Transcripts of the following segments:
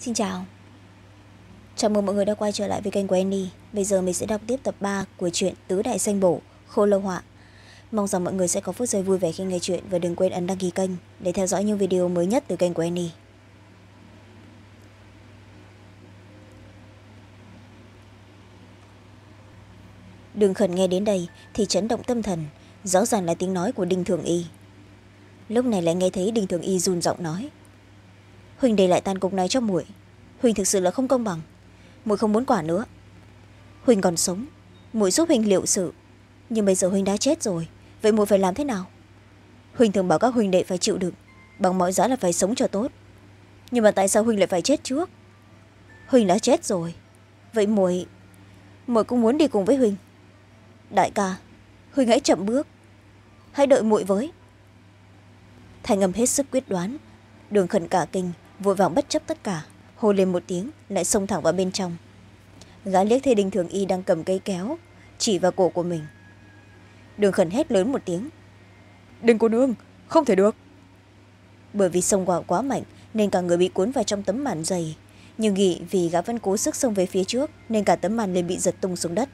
Xin chào. Chào mừng mọi người đã quay trở lại với kênh của Annie Bây giờ mình sẽ đọc tiếp tập ba của truyện Tứ Đại Xanh Bổ, Khô Lâu Họa. Mong rằng mọi người sẽ có phút giây vui vẻ khi nghe chuyện Và đừng quên ấn đăng ký kênh để theo dõi những video mới nhất từ kênh của Annie Đường khẩn nghe đến đây thì chấn động tâm thần Rõ ràng là tiếng nói của Đinh Thường Y. Lúc này lại nghe thấy Đinh Thường Y run giọng nói huỳnh để lại tàn cục này cho muội. Huỳnh thực sự là không công bằng. Muội không muốn quả nữa. Huỳnh còn sống. Muội giúp huỳnh liệu sự. Nhưng bây giờ huỳnh đã chết rồi. Vậy muội phải làm thế nào? Huỳnh thường bảo các huỳnh đệ phải chịu đựng, bằng mọi giá là phải sống cho tốt. Nhưng mà tại sao huỳnh lại phải chết trước? Huỳnh đã chết rồi. Vậy muội muội cũng muốn đi cùng với huỳnh. Đại ca, huỳnh hãy chậm bước. Hãy đợi muội với. Thành âm hết sức quyết đoán, đường khẩn cả kinh vội vàng bất chấp tất cả hô lên một tiếng lại xông thẳng vào bên trong. Gã liếc thấy đinh thường y đang cầm cây kéo chỉ vào cổ của mình. Đường khẩn hét lớn một tiếng. Đừng cô nương không thể được. Bởi vì xông qua quá mạnh nên cả người bị cuốn vào trong tấm màn dày. Nhưng nghĩ vì gã vẫn cố sức xông về phía trước nên cả tấm màn liền bị giật tung xuống đất.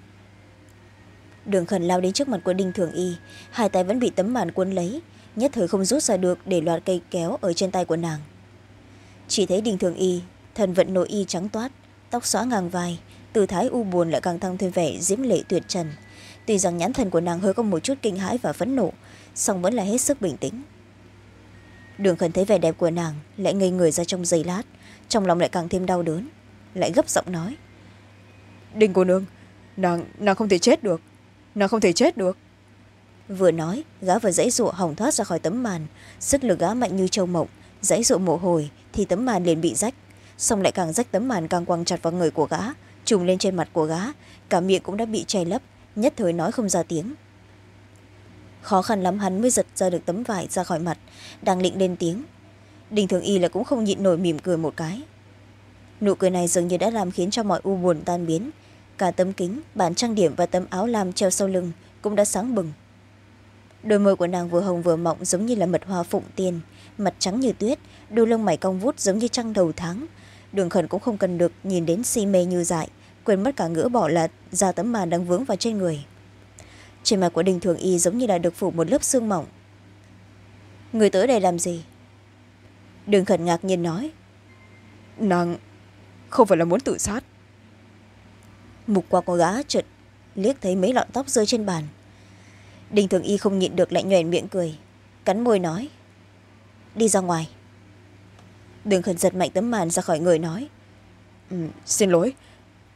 Đường khẩn lao đến trước mặt của đinh thường y hai tay vẫn bị tấm màn cuốn lấy nhất thời không rút ra được để loạt cây kéo ở trên tay của nàng chỉ thấy đình thường y thần vận nội y trắng toát tóc xóa ngang vai tư thái u buồn lại càng tăng thêm vẻ diễm lệ tuyệt trần. Tuy rằng nhãn thần của nàng hơi có một chút kinh hãi và phẫn nộ song vẫn là hết sức bình tĩnh. Đường khẩn thấy vẻ đẹp của nàng lại ngây người ra trong giây lát trong lòng lại càng thêm đau đớn lại gấp giọng nói. Đinh cô nương nàng nàng không thể chết được nàng không thể chết được. Vừa nói gã vừa dãy rụa hỏng thoát ra khỏi tấm màn sức lực gã mạnh như châu mộng dãy rụa mồ hồi thì tấm màn liền bị rách, xong lại càng rách tấm màn càng quăng chặt vào người của gã trùng lên trên mặt của gã, cả miệng cũng đã bị che lấp, nhất thời nói không ra tiếng. Khó khăn lắm hắn mới giật ra được tấm vải ra khỏi mặt, đang định lên tiếng. Đình thường y là cũng không nhịn nổi mỉm cười một cái. Nụ cười này dường như đã làm khiến cho mọi u buồn tan biến. Cả tấm kính bản trang điểm và tấm áo lam treo sau lưng cũng đã sáng bừng. Đôi môi của nàng vừa hồng vừa mọng giống như là mật hoa phụng tiên mặt trắng như tuyết đôi lông mày cong vút giống như trăng đầu tháng. Đường khẩn cũng không cần được nhìn đến si mê như dại quên mất cả ngữ bỏ là ra tấm màn đang vướng vào trên người. Trên mặt của đình thường y giống như là được phủ một lớp xương mỏng. Người tới đây làm gì? Đường khẩn ngạc nhiên nói. Nàng không phải là muốn tự sát. Mục qua của gã chợt liếc thấy mấy lọn tóc rơi trên bàn. Đình thường y không nhịn được lại nhoẻn miệng cười cắn môi nói đi ra ngoài. Đường khẩn giật mạnh tấm màn ra khỏi người nói ừ, xin lỗi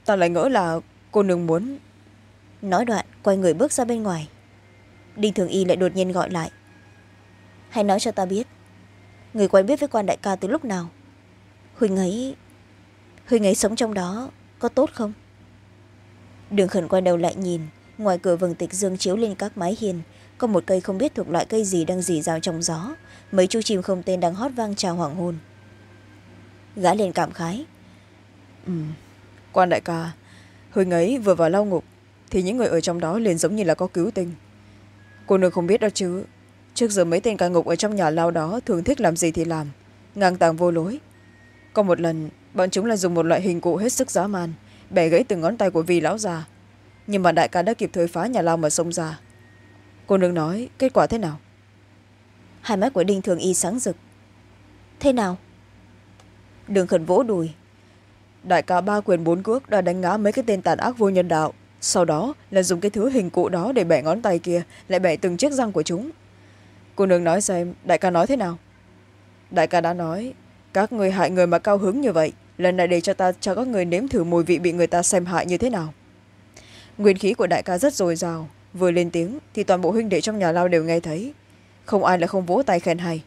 ta lại ngỡ là cô nương muốn. Nói đoạn quay người bước ra bên ngoài. Đinh thường y lại đột nhiên gọi lại. Hãy nói cho ta biết người quen biết với quan đại ca từ lúc nào? Huỳnh ấy huỳnh ấy sống trong đó có tốt không? Đường khẩn quay đầu lại nhìn ngoài cửa vầng tịch dương chiếu lên các mái hiền có một cây không biết thuộc loại cây gì đang dì rào trong gió mấy chú chim không tên đang hót vang chào hoàng hôn. Gã liền cảm khái. Ừ. quan đại ca huỳnh ấy vừa vào lao ngục, thì những người ở trong đó liền giống như là có cứu tinh. Cô nương không biết đó chứ. Trước giờ mấy tên cai ngục ở trong nhà lao đó thường thích làm gì thì làm, ngang tàng vô lối. Có một lần, bọn chúng là dùng một loại hình cụ hết sức dã man, bẻ gãy từng ngón tay của vi lão già. Nhưng mà đại ca đã kịp thời phá nhà lao mà xông ra. Cô nương nói, kết quả thế nào? Hai mắt của đinh thường y sáng rực. Thế nào? Đường khẩn vỗ đùi. Đại ca ba quyền bốn cước đã đánh ngã mấy cái tên tàn ác vô nhân đạo. Sau đó là dùng cái thứ hình cụ đó để bẻ ngón tay kia, lại bẻ từng chiếc răng của chúng. Cô nương nói xem, đại ca nói thế nào? Đại ca đã nói, các người hại người mà cao hứng như vậy, lần này để cho ta cho các người nếm thử mùi vị bị người ta xem hại như thế nào. Nguyên khí của đại ca rất dồi dào, vừa lên tiếng thì toàn bộ huynh đệ trong nhà lao đều nghe thấy không ai là không vỗ tay khen hay.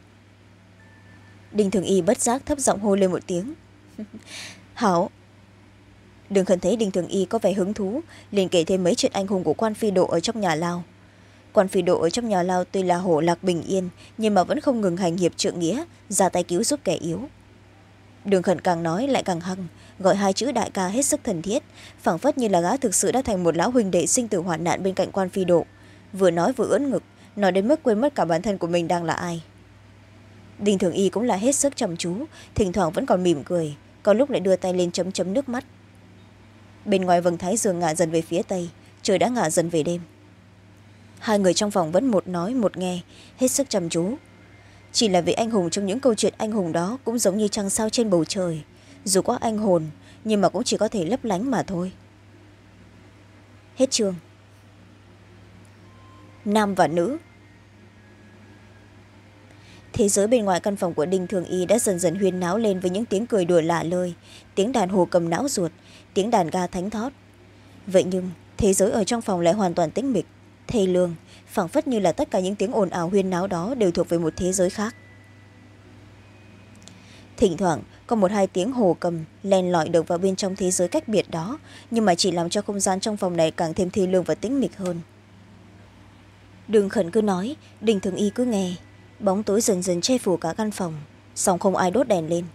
Đinh thường y bất giác thấp giọng hô lên một tiếng. Hảo. Đừng khẩn thấy đinh thường y có vẻ hứng thú, liền kể thêm mấy chuyện anh hùng của quan phi độ ở trong nhà lao quan phi độ ở trong nhà lao tuy là hổ lạc bình yên, nhưng mà vẫn không ngừng hành hiệp trượng nghĩa, ra tay cứu giúp kẻ yếu. Đường khẩn càng nói lại càng hăng, gọi hai chữ đại ca hết sức thân thiết, phảng phất như là gã thực sự đã thành một lão huỳnh đệ sinh tử hoạn nạn bên cạnh quan phi độ. Vừa nói vừa ưỡn ngực nói đến mức quên mất cả bản thân của mình đang là ai. Đinh thường y cũng là hết sức chăm chú, thỉnh thoảng vẫn còn mỉm cười, có lúc lại đưa tay lên chấm chấm nước mắt. Bên ngoài vầng thái dương ngả dần về phía tây, trời đã ngả dần về đêm. Hai người trong phòng vẫn một nói một nghe, hết sức chăm chú. Chỉ là vị anh hùng trong những câu chuyện anh hùng đó cũng giống như trăng sao trên bầu trời. Dù có anh hồn, nhưng mà cũng chỉ có thể lấp lánh mà thôi. Hết chương nam và nữ. Thế giới bên ngoài căn phòng của đinh thường y đã dần dần huyên náo lên với những tiếng cười đùa lạ lơi, tiếng đàn hồ cầm não ruột, tiếng đàn ga thánh thót. Vậy nhưng, thế giới ở trong phòng lại hoàn toàn tĩnh mịch, thê lương, phảng phất như là tất cả những tiếng ồn ào huyên náo đó đều thuộc về một thế giới khác. Thỉnh thoảng, có một hai tiếng hồ cầm len lỏi được vào bên trong thế giới cách biệt đó, nhưng mà chỉ làm cho không gian trong phòng này càng thêm thi lương và tĩnh mịch hơn đường khẩn cứ nói, đình thường y cứ nghe. Bóng tối dần dần che phủ cả căn phòng, song không ai đốt đèn lên.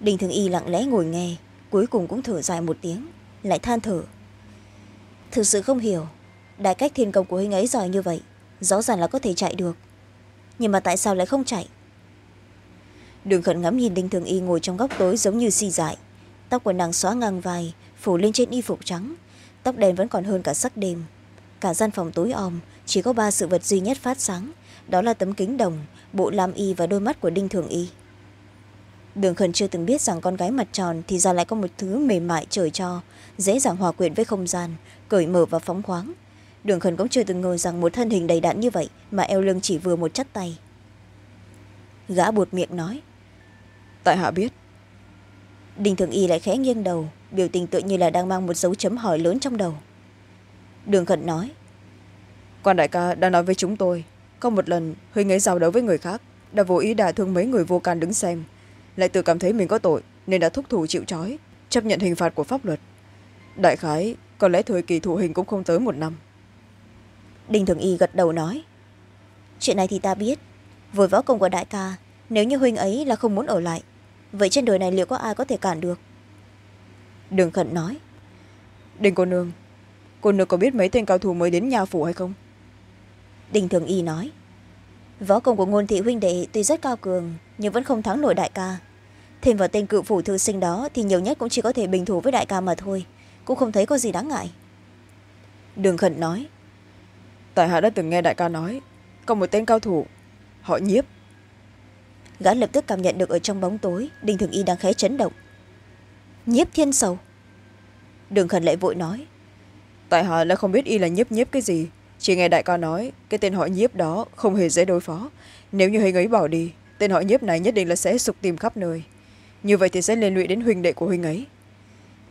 Đình thường y lặng lẽ ngồi nghe, cuối cùng cũng thở dài một tiếng, lại than thở. Thực sự không hiểu, đại cách thiên công của huynh ấy giỏi như vậy, rõ ràng là có thể chạy được. Nhưng mà tại sao lại không chạy? Đường khẩn ngắm nhìn đinh thường y ngồi trong góc tối giống như si dại. Tóc của nàng xóa ngang vai, phủ lên trên y phục trắng. Tóc đen vẫn còn hơn cả sắc đêm cả gian phòng tối om chỉ có ba sự vật duy nhất phát sáng đó là tấm kính đồng bộ lam y và đôi mắt của đinh thường y. Đường khẩn chưa từng biết rằng con gái mặt tròn thì ra lại có một thứ mềm mại trời cho dễ dàng hòa quyện với không gian cởi mở và phóng khoáng. Đường khẩn cũng chưa từng ngờ rằng một thân hình đầy đặn như vậy mà eo lưng chỉ vừa một chắt tay. Gã buột miệng nói tại hạ biết. Đinh thường y lại khẽ nghiêng đầu biểu tình tự như là đang mang một dấu chấm hỏi lớn trong đầu đường khẩn nói. Quan đại ca đã nói với chúng tôi có một lần huynh ấy giao đấu với người khác đã vô ý đả thương mấy người vô can đứng xem. Lại tự cảm thấy mình có tội nên đã thúc thủ chịu trói chấp nhận hình phạt của pháp luật. Đại khái có lẽ thời kỳ thụ hình cũng không tới một năm. Đinh thường y gật đầu nói. Chuyện này thì ta biết. Với võ công của đại ca nếu như huynh ấy là không muốn ở lại vậy trên đời này liệu có ai có thể cản được? Đường khẩn nói. Đinh cô nương cô nương có biết mấy tên cao thủ mới đến nhà phủ hay không? Đinh thường y nói võ công của ngôn thị huynh đệ tuy rất cao cường nhưng vẫn không thắng nổi đại ca. Thêm vào tên cựu phủ thư sinh đó thì nhiều nhất cũng chỉ có thể bình thủ với đại ca mà thôi cũng không thấy có gì đáng ngại. Đường khẩn nói tại hạ đã từng nghe đại ca nói có một tên cao thủ họ nhiếp. Gã lập tức cảm nhận được ở trong bóng tối đinh thường y đang khẽ chấn động. Nhiếp thiên sầu? Đường khẩn lại vội nói tại hạ lại không biết y là nhiếp nhiếp cái gì. Chỉ nghe đại ca nói cái tên họ nhiếp đó không hề dễ đối phó. Nếu như hình ấy bỏ đi tên họ nhiếp này nhất định là sẽ sục tìm khắp nơi. Như vậy thì sẽ liên lụy đến huynh đệ của huynh ấy.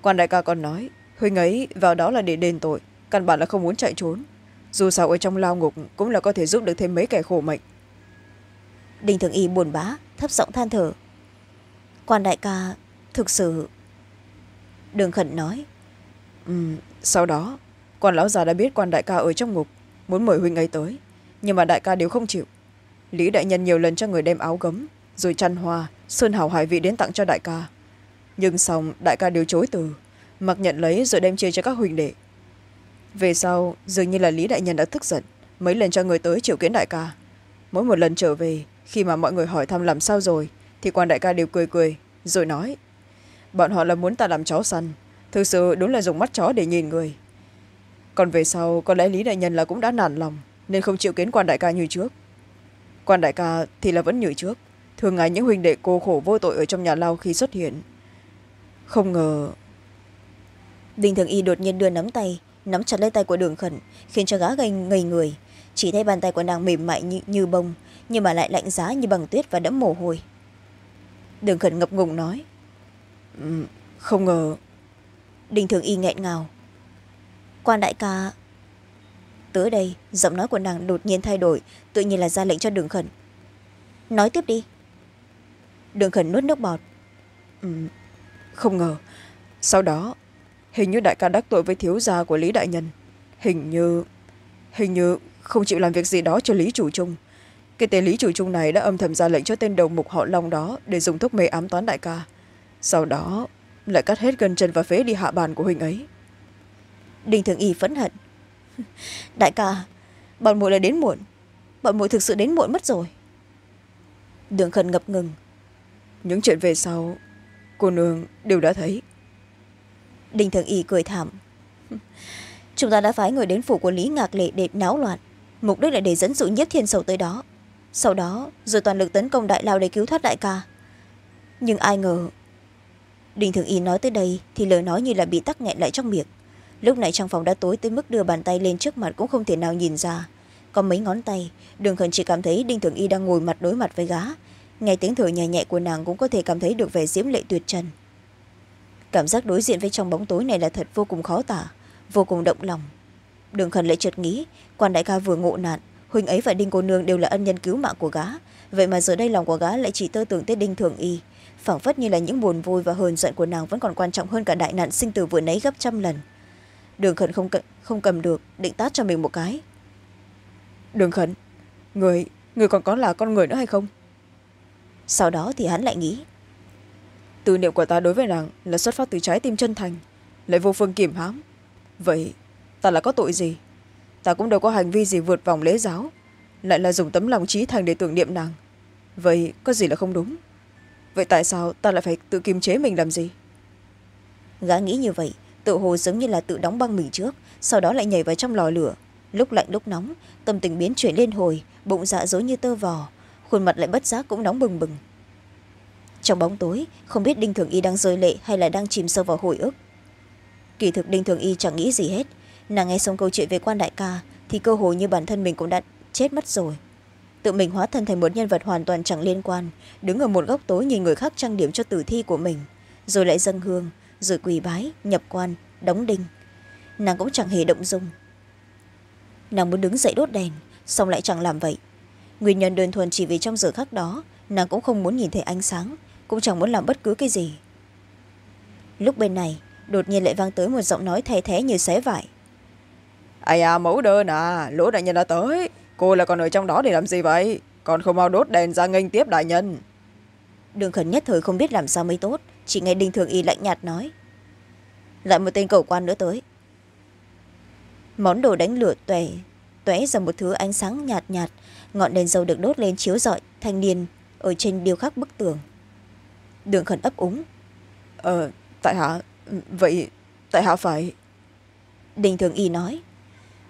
Quan đại ca còn nói huynh ấy vào đó là để đền tội căn bản là không muốn chạy trốn. Dù sao ở trong lao ngục cũng là có thể giúp được thêm mấy kẻ khổ mệnh. Đinh thường y buồn bã thấp giọng than thở. Quan đại ca thực sự đường khẩn nói ừ, sau đó quan lão già đã biết quan đại ca ở trong ngục, muốn mời huynh ấy tới. Nhưng mà đại ca đều không chịu. Lý đại nhân nhiều lần cho người đem áo gấm, rồi chăn hoa, sơn hào hải vị đến tặng cho đại ca. Nhưng xong, đại ca đều chối từ, mặc nhận lấy rồi đem chia cho các huynh đệ. Về sau, dường như là lý đại nhân đã tức giận, mấy lần cho người tới triệu kiến đại ca. Mỗi một lần trở về, khi mà mọi người hỏi thăm làm sao rồi, thì quan đại ca đều cười cười, rồi nói, bọn họ là muốn ta làm chó săn. Thực sự đúng là dùng mắt chó để nhìn người còn về sau có lẽ lý đại nhân là cũng đã nản lòng nên không chịu kiến quan đại ca như trước. Quan đại ca thì là vẫn như trước. Thường ngày những huynh đệ cô khổ vô tội ở trong nhà lao khi xuất hiện. Không ngờ bình thường y đột nhiên đưa nắm tay nắm chặt lấy tay của đường khẩn khiến cho gã gây ngây người. Chỉ thấy bàn tay của nàng mềm mại như, như bông nhưng mà lại lạnh giá như bằng tuyết và đẫm mồ hôi. Đường khẩn ngập ngùng nói không ngờ đình thường y nghẹn ngào quan đại ca. Tới đây, giọng nói của nàng đột nhiên thay đổi, tự nhiên là ra lệnh cho đường khẩn. Nói tiếp đi. Đường khẩn nuốt nước bọt. Không ngờ, sau đó, hình như đại ca đắc tội với thiếu gia của lý đại nhân. Hình như hình như không chịu làm việc gì đó cho lý chủ trung. Cái tên lý chủ trung này đã âm thầm ra lệnh cho tên đầu mục họ long đó để dùng thuốc mê ám toán đại ca. Sau đó, lại cắt hết gân chân và phế đi hạ bàn của huynh ấy đinh thường y phẫn hận. Đại ca bọn muội là đến muộn. Bọn muội thực sự đến muộn mất rồi. Đường khẩn ngập ngừng. Những chuyện về sau cô nương đều đã thấy. Đinh thường y cười thảm. Chúng ta đã phái người đến phủ của lý ngạc lệ để náo loạn. Mục đích là để dẫn dụ nhiếp thiên sầu tới đó. Sau đó rồi toàn lực tấn công đại lao để cứu thoát đại ca. Nhưng ai ngờ đinh thường y nói tới đây thì lời nói như là bị tắc nghẹn lại trong miệng lúc này trong phòng đã tối tới mức đưa bàn tay lên trước mặt cũng không thể nào nhìn ra. Có mấy ngón tay đường khẩn chỉ cảm thấy đinh thường y đang ngồi mặt đối mặt với gá nghe tiếng thở nhẹ nhẹ của nàng cũng có thể cảm thấy được vẻ diễm lệ tuyệt trần. Cảm giác đối diện với trong bóng tối này là thật vô cùng khó tả, vô cùng động lòng. Đường khẩn lại chợt nghĩ, quan đại ca vừa ngộ nạn huynh ấy và đinh cô nương đều là ân nhân cứu mạng của gá vậy mà giờ đây lòng của gá lại chỉ tơ tưởng tới đinh thường y. Phảng phất như là những buồn vui và hờn giận của nàng vẫn còn quan trọng hơn cả đại nạn sinh tử vừa nấy gấp trăm lần đường khẩn không, không cầm được định tát cho mình một cái. Đường khẩn người người còn có là con người nữa hay không? Sau đó thì hắn lại nghĩ. Tư niệm của ta đối với nàng là xuất phát từ trái tim chân thành lại vô phương kiểm hãm. Vậy ta là có tội gì? Ta cũng đâu có hành vi gì vượt vòng lễ giáo lại là dùng tấm lòng trí thành để tưởng niệm nàng. Vậy có gì là không đúng? Vậy tại sao ta lại phải tự kiềm chế mình làm gì? Gã nghĩ như vậy tự hồ giống như là tự đóng băng mình trước, sau đó lại nhảy vào trong lò lửa. Lúc lạnh lúc nóng, tâm tình biến chuyển lên hồi, bụng dạ dối như tơ vò, khuôn mặt lại bất giác cũng nóng bừng bừng. Trong bóng tối, không biết đinh thường y đang rơi lệ hay là đang chìm sâu vào hồi ức. Kỳ thực đinh thường y chẳng nghĩ gì hết. Nàng nghe xong câu chuyện về quan đại ca, thì cơ hồ như bản thân mình cũng đã chết mất rồi. Tự mình hóa thân thành một nhân vật hoàn toàn chẳng liên quan, đứng ở một góc tối nhìn người khác trang điểm cho tử thi của mình, rồi lại dâng hương rồi quỳ bái nhập quan đóng đinh. Nàng cũng chẳng hề động dung. Nàng muốn đứng dậy đốt đèn xong lại chẳng làm vậy. Nguyên nhân đơn thuần chỉ vì trong giờ khắc đó nàng cũng không muốn nhìn thấy ánh sáng cũng chẳng muốn làm bất cứ cái gì. Lúc bên này đột nhiên lại vang tới một giọng nói thay thế như xé vải. Ai à mẫu đơn à lỗ đại nhân đã tới. Cô là còn ở trong đó để làm gì vậy? Còn không mau đốt đèn ra nghênh tiếp đại nhân. Đường khẩn nhất thời không biết làm sao mới tốt chỉ nghe đinh thường y lạnh nhạt nói. Lại một tên cầu quan nữa tới. Món đồ đánh lửa tuệ tóe ra một thứ ánh sáng nhạt nhạt ngọn đèn dầu được đốt lên chiếu rọi thanh niên ở trên điêu khắc bức tường. Đường khẩn ấp úng. Ờ tại hạ vậy tại hạ phải. Đình thường y nói.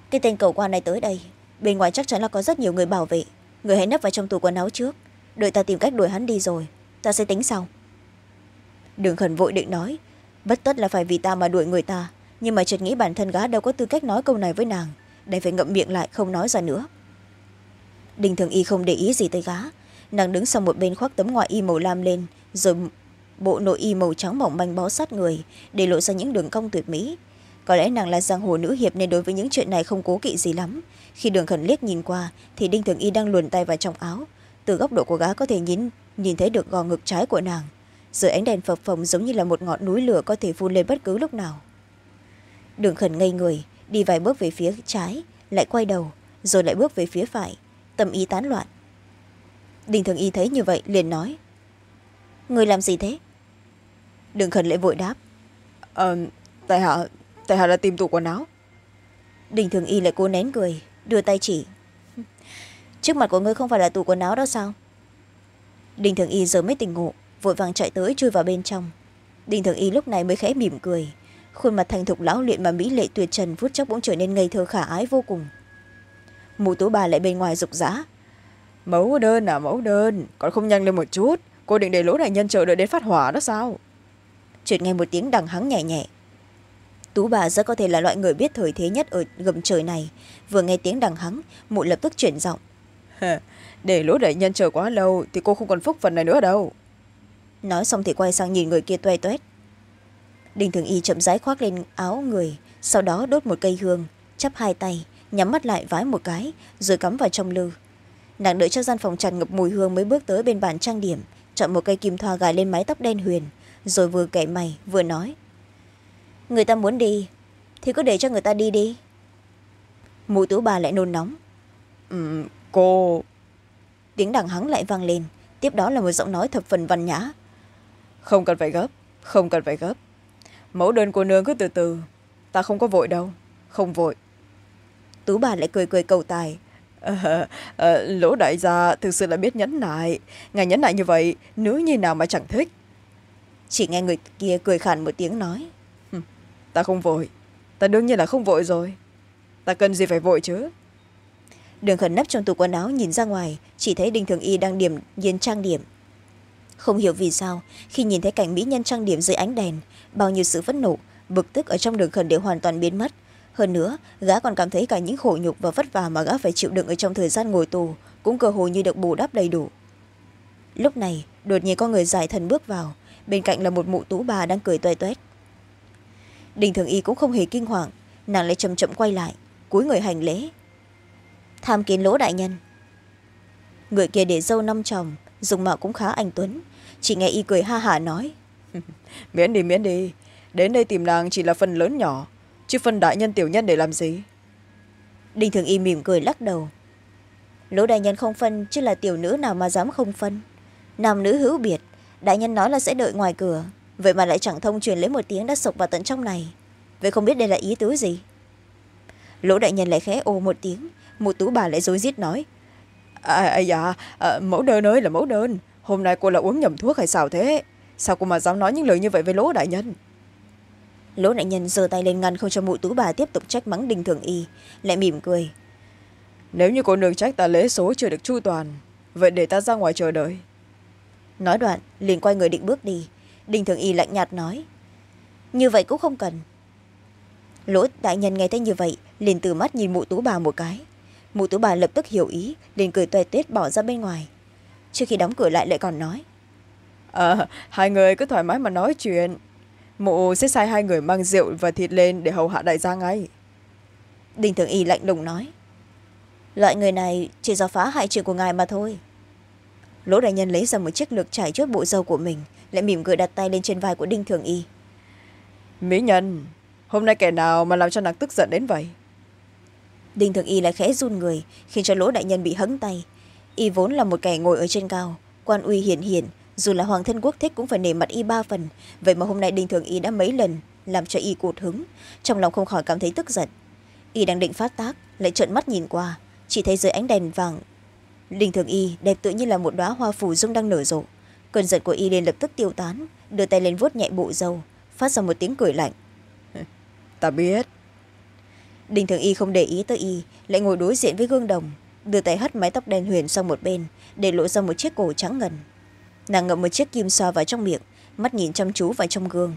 Cái tên cầu quan này tới đây bên ngoài chắc chắn là có rất nhiều người bảo vệ. Người hãy nấp vào trong tủ quần áo trước. Đợi ta tìm cách đuổi hắn đi rồi ta sẽ tính sau đường khẩn vội định nói. Bất tất là phải vì ta mà đuổi người ta. Nhưng mà chợt nghĩ bản thân gá đâu có tư cách nói câu này với nàng. Đành phải ngậm miệng lại không nói ra nữa. Đình thường y không để ý gì tới gá nàng đứng sang một bên khoác tấm ngoại y màu lam lên rồi bộ nội y màu trắng mỏng manh bó sát người để lộ ra những đường cong tuyệt mỹ. Có lẽ nàng là giang hồ nữ hiệp nên đối với những chuyện này không cố kỵ gì lắm. Khi đường khẩn liếc nhìn qua thì đinh thường y đang luồn tay vào trong áo. Từ góc độ của gá có thể nhìn, nhìn thấy được gò ngực trái của nàng dưới ánh đèn phập phồng giống như là một ngọn núi lửa có thể phun lên bất cứ lúc nào. Đường khẩn ngây người đi vài bước về phía trái lại quay đầu rồi lại bước về phía phải tâm ý tán loạn. Đinh thường y thấy như vậy liền nói người làm gì thế? Đường khẩn lại vội đáp ờ tại hạ tại hạ là tìm tủ quần áo. Đình thường y lại cố nén cười đưa tay chỉ trước mặt của ngươi không phải là tủ quần áo đó sao? Đình thường y giờ mới tỉnh ngộ vội vàng chạy tới chui vào bên trong. Đình thường y lúc này mới khẽ mỉm cười. Khuôn mặt thành thục lão luyện mà mỹ lệ tuyệt trần phút chốc bỗng trở nên ngây thơ khả ái vô cùng. Mụ tú bà lại bên ngoài rục rã. Mẫu đơn à mẫu đơn còn không nhanh lên một chút. Cô định để lỗ đại nhân chờ đợi đến phát hỏa đó sao? Chợt nghe một tiếng đằng hắng nhẹ nhẹ. Tú bà rất có thể là loại người biết thời thế nhất ở gầm trời này. Vừa nghe tiếng đằng hắng mụ lập tức chuyển giọng. Để lỗ đại nhân chờ quá lâu thì cô không còn phúc phần này nữa đâu nói xong thì quay sang nhìn người kia toe toét. Đinh thường y chậm rãi khoác lên áo người sau đó đốt một cây hương chắp hai tay nhắm mắt lại vái một cái rồi cắm vào trong lư. Nàng đợi cho gian phòng tràn ngập mùi hương mới bước tới bên bàn trang điểm chọn một cây kim thoa gài lên mái tóc đen huyền rồi vừa kể mày vừa nói. Người ta muốn đi thì cứ để cho người ta đi đi. Mụ tú bà lại nôn nóng. Ừ, cô. Tiếng đằng hắng lại vang lên tiếp đó là một giọng nói thập phần văn nhã không cần phải gấp không cần phải gấp. Mẫu đơn cô nương cứ từ từ ta không có vội đâu không vội. Tú bà lại cười cười cầu tài. À, à, lỗ đại gia thực sự là biết nhẫn nại. Ngài nhẫn nại như vậy nữ như nào mà chẳng thích? Chỉ nghe người kia cười khản một tiếng nói. Ta không vội. Ta đương nhiên là không vội rồi. Ta cần gì phải vội chứ? Đường khẩn nấp trong tủ quần áo nhìn ra ngoài chỉ thấy đinh thường y đang điểm nhiên trang điểm không hiểu vì sao, khi nhìn thấy cảnh mỹ nhân trang điểm dưới ánh đèn, bao nhiêu sự phẫn nộ, bực tức ở trong đường khẩn đều hoàn toàn biến mất. Hơn nữa, gã còn cảm thấy cả những khổ nhục và vất vả mà gã phải chịu đựng ở trong thời gian ngồi tù cũng cơ hồ như được bù đắp đầy đủ. Lúc này, đột nhiên có người giải thần bước vào, bên cạnh là một mụ tú bà đang cười toe toét. Đình thường y cũng không hề kinh hoàng, nàng lại chậm chậm quay lại, cúi người hành lễ. Tham kiến lỗ đại nhân. Người kia để dâu năm chồng dùng mạo cũng khá anh tuấn chỉ nghe y cười ha hả nói. Miễn đi miễn đi. Đến đây tìm nàng chỉ là phần lớn nhỏ chứ phần đại nhân tiểu nhân để làm gì? Đinh thường y mỉm cười lắc đầu. Lỗ đại nhân không phân chứ là tiểu nữ nào mà dám không phân. Nam nữ hữu biệt đại nhân nói là sẽ đợi ngoài cửa. Vậy mà lại chẳng thông truyền lấy một tiếng đã sộc vào tận trong này. Vậy không biết đây là ý tứ gì? Lỗ đại nhân lại khẽ ồ một tiếng một tú bà lại dối rít nói. À, à dạ à, mẫu đơn ơi là mẫu đơn hôm nay cô là uống nhầm thuốc hay sao thế? Sao cô mà dám nói những lời như vậy với lỗ đại nhân? Lỗ đại nhân giơ tay lên ngăn không cho mụ tú bà tiếp tục trách mắng đinh thường y lại mỉm cười. Nếu như cô nương trách ta lễ số chưa được chu toàn vậy để ta ra ngoài chờ đợi. Nói đoạn liền quay người định bước đi. Đinh thường y lạnh nhạt nói như vậy cũng không cần. Lỗ đại nhân nghe thấy như vậy liền từ mắt nhìn mụ tú bà một cái. Mụ tú bà lập tức hiểu ý liền cười toe tết bỏ ra bên ngoài trước khi đóng cửa lại lại còn nói. À, hai người cứ thoải mái mà nói chuyện. Mụ sẽ sai hai người mang rượu và thịt lên để hầu hạ đại gia ngay. Đinh thường y lạnh lùng nói. Loại người này chỉ do phá hại chuyện của ngài mà thôi. Lỗ đại nhân lấy ra một chiếc lược trải chốt bộ dâu của mình lại mỉm cười đặt tay lên trên vai của đinh thường y. Mỹ nhân hôm nay kẻ nào mà làm cho nàng tức giận đến vậy? Đinh thường y lại khẽ run người khiến cho lỗ đại nhân bị hấn tay y vốn là một kẻ ngồi ở trên cao quan uy hiển hiển dù là hoàng thân quốc thích cũng phải nể mặt y ba phần. Vậy mà hôm nay đinh thường y đã mấy lần làm cho y cụt hứng trong lòng không khỏi cảm thấy tức giận. Y đang định phát tác lại trợn mắt nhìn qua chỉ thấy dưới ánh đèn vàng đinh thường y đẹp tự như là một đoá hoa phủ dung đang nở rộ. Cơn giận của y liền lập tức tiêu tán đưa tay lên vuốt nhẹ bộ dâu phát ra một tiếng cười lạnh. Ta biết. Đinh thường y không để ý tới y lại ngồi đối diện với gương đồng đưa tay hất mái tóc đen huyền sang một bên, để lộ ra một chiếc cổ trắng ngần. Nàng ngậm một chiếc kim xoa vào trong miệng, mắt nhìn chăm chú vào trong gương.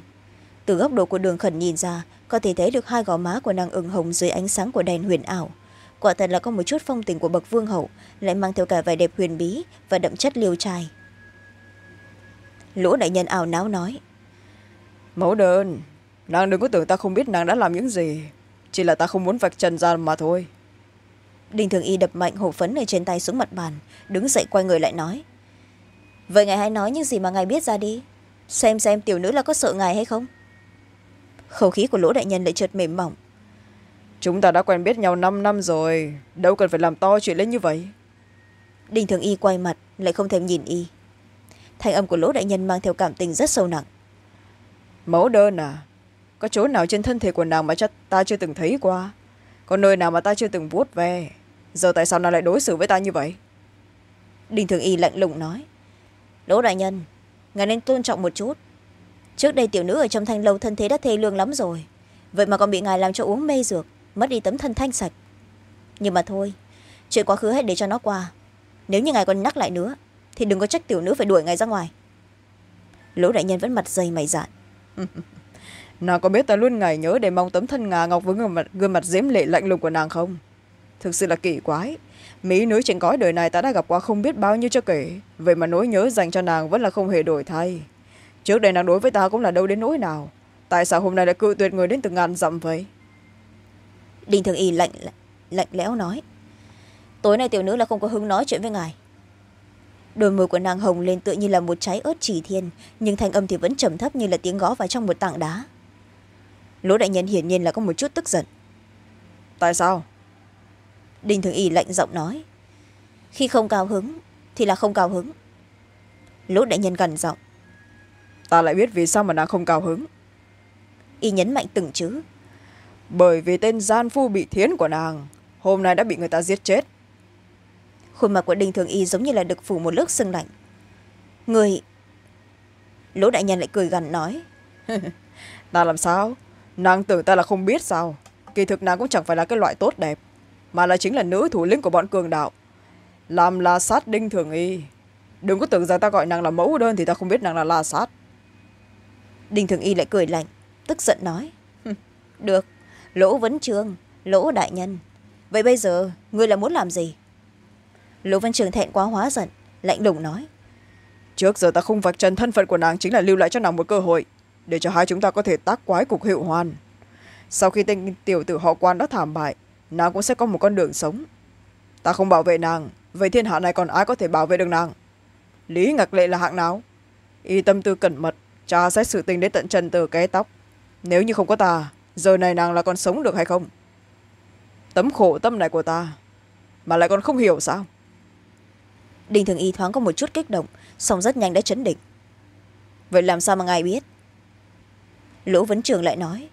Từ góc độ của đường khẩn nhìn ra, có thể thấy được hai gò má của nàng ửng hồng dưới ánh sáng của đèn huyền ảo. Quả thật là có một chút phong tình của bậc vương hậu, lại mang theo cả vẻ đẹp huyền bí và đậm chất liêu trai. Lỗ đại nhân ảo náo nói, mẫu đơn, nàng đừng có tưởng ta không biết nàng đã làm những gì, chỉ là ta không muốn vạch trần ra mà thôi đinh thường y đập mạnh hổ phấn ở trên tay xuống mặt bàn đứng dậy quay người lại nói. Vậy ngài hãy nói những gì mà ngài biết ra đi xem xem tiểu nữ là có sợ ngài hay không. Khẩu khí của lỗ đại nhân lại chợt mềm mỏng. Chúng ta đã quen biết nhau năm năm rồi đâu cần phải làm to chuyện lên như vậy. Đinh thường y quay mặt lại không thèm nhìn y. Thanh âm của lỗ đại nhân mang theo cảm tình rất sâu nặng. Mẫu đơn à có chỗ nào trên thân thể của nàng mà ta chưa từng thấy qua? Có nơi nào mà ta chưa từng vuốt ve giờ tại sao nàng lại đối xử với ta như vậy? Đinh thường y lạnh lùng nói. Lỗ đại nhân ngài nên tôn trọng một chút. Trước đây tiểu nữ ở trong thanh lâu thân thế đã thê lương lắm rồi. Vậy mà còn bị ngài làm cho uống mê dược mất đi tấm thân thanh sạch. Nhưng mà thôi chuyện quá khứ hãy để cho nó qua. Nếu như ngài còn nhắc lại nữa thì đừng có trách tiểu nữ phải đuổi ngài ra ngoài. Lỗ đại nhân vẫn mặt dày mày dạn. Nàng có biết ta luôn ngày nhớ để mong tấm thân ngà ngọc với gương mặt, gương mặt diễm lệ lạnh lùng của nàng không thực sự là kỳ quái. Mỹ nữ trên cõi đời này ta đã gặp qua không biết bao nhiêu cho kể. Vậy mà nỗi nhớ dành cho nàng vẫn là không hề đổi thay. Trước đây nàng đối với ta cũng là đâu đến nỗi nào. Tại sao hôm nay lại cự tuyệt người đến từ ngàn dặm vậy? Đinh thường y lạnh lạnh lẽo nói. Tối nay tiểu nữ là không có hứng nói chuyện với ngài. Đôi môi của nàng hồng lên tựa như là một trái ớt chỉ thiên nhưng thanh âm thì vẫn trầm thấp như là tiếng gõ vào trong một tảng đá. Lỗ đại nhân hiển nhiên là có một chút tức giận. Tại sao đinh thường y lạnh giọng nói. Khi không cao hứng thì là không cao hứng. Lỗ đại nhân gần giọng. Ta lại biết vì sao mà nàng không cao hứng. Y nhấn mạnh từng chữ. Bởi vì tên gian phu bị thiến của nàng hôm nay đã bị người ta giết chết. Khuôn mặt của đinh thường y giống như là được phủ một lớp sưng lạnh. Người lỗ đại nhân lại cười gằn nói. Ta làm sao? Nàng tưởng ta là không biết sao. Kỳ thực nàng cũng chẳng phải là cái loại tốt đẹp mà là chính là nữ thủ lĩnh của bọn cường đạo. Làm la sát đinh thường y đừng có tưởng rằng ta gọi nàng là mẫu đơn thì ta không biết nàng là la sát. Đinh thường y lại cười lạnh tức giận nói được lỗ vấn trương lỗ đại nhân vậy bây giờ ngươi là muốn làm gì? Lỗ vấn trường thẹn quá hóa giận lạnh lùng nói trước giờ ta không vạch trần thân phận của nàng chính là lưu lại cho nàng một cơ hội để cho hai chúng ta có thể tác quái cục hiệu hoàn. Sau khi tên tiểu tử họ quan đã thảm bại nàng cũng sẽ có một con đường sống. Ta không bảo vệ nàng vậy thiên hạ này còn ai có thể bảo vệ được nàng? Lý ngạc lệ là hạng nào? Y tâm tư cẩn mật cha xét sự tình đến tận trần từ cái tóc. Nếu như không có ta giờ này nàng là còn sống được hay không? Tấm khổ tâm này của ta mà lại còn không hiểu sao? Đinh thường y thoáng có một chút kích động song rất nhanh đã chấn định. Vậy làm sao mà ngài biết? Lỗ vấn trường lại nói.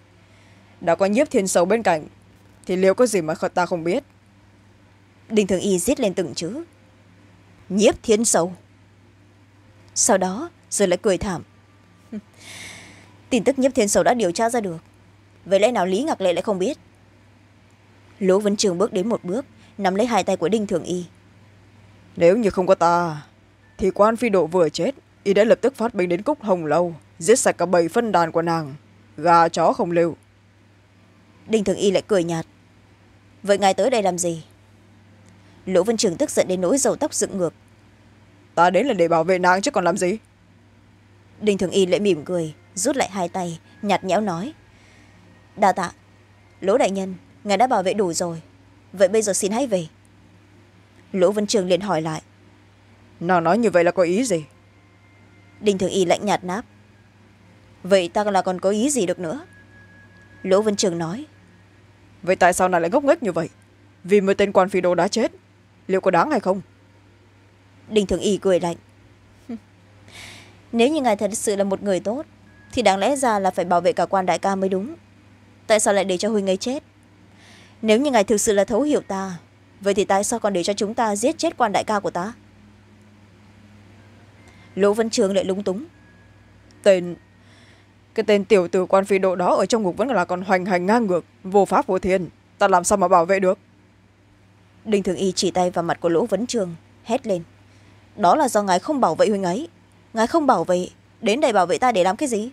Đã có nhiếp thiên sầu bên cạnh thì liệu có gì mà ta không biết? Đinh thường y giết lên từng chữ. Nhiếp thiên sầu sau đó rồi lại cười thảm. Tin tức nhiếp thiên sầu đã điều tra ra được. Vậy lẽ nào lý ngạc lệ lại không biết? Lỗ vấn trường bước đến một bước nắm lấy hai tay của đinh thường y. Nếu như không có ta thì quan phi độ vừa chết y đã lập tức phát binh đến cúc hồng lâu giết sạch cả bảy phân đàn của nàng. Gà chó không lưu. Đinh thường y lại cười nhạt vậy ngài tới đây làm gì? Lỗ vân trường tức giận đến nỗi dầu tóc dựng ngược. Ta đến là để bảo vệ nàng chứ còn làm gì? Đinh thường y lại mỉm cười rút lại hai tay nhạt nhẽo nói. Đa tạ lỗ đại nhân ngài đã bảo vệ đủ rồi. Vậy bây giờ xin hãy về. Lỗ vân trường liền hỏi lại. Nàng nói như vậy là có ý gì? Đinh thường y lạnh nhạt náp vậy ta là còn có ý gì được nữa? Lỗ vân trường nói vậy tại sao nàng lại ngốc nghếch như vậy? Vì một tên quan phi đô đã chết liệu có đáng hay không? Đinh thường y cười lạnh. Nếu như ngài thật sự là một người tốt thì đáng lẽ ra là phải bảo vệ cả quan đại ca mới đúng. Tại sao lại để cho huynh ấy chết? Nếu như ngài thực sự là thấu hiểu ta vậy thì tại sao còn để cho chúng ta giết chết quan đại ca của ta? Lỗ vân trường lại lúng túng. Tên cái tên tiểu tử quan phi độ đó ở trong ngục vẫn là còn hoành hành ngang ngược vô pháp vô thiên. Ta làm sao mà bảo vệ được? Đinh thường y chỉ tay vào mặt của lỗ vấn trường hét lên. Đó là do ngài không bảo vệ huynh ấy. Ngài không bảo vệ đến đây bảo vệ ta để làm cái gì?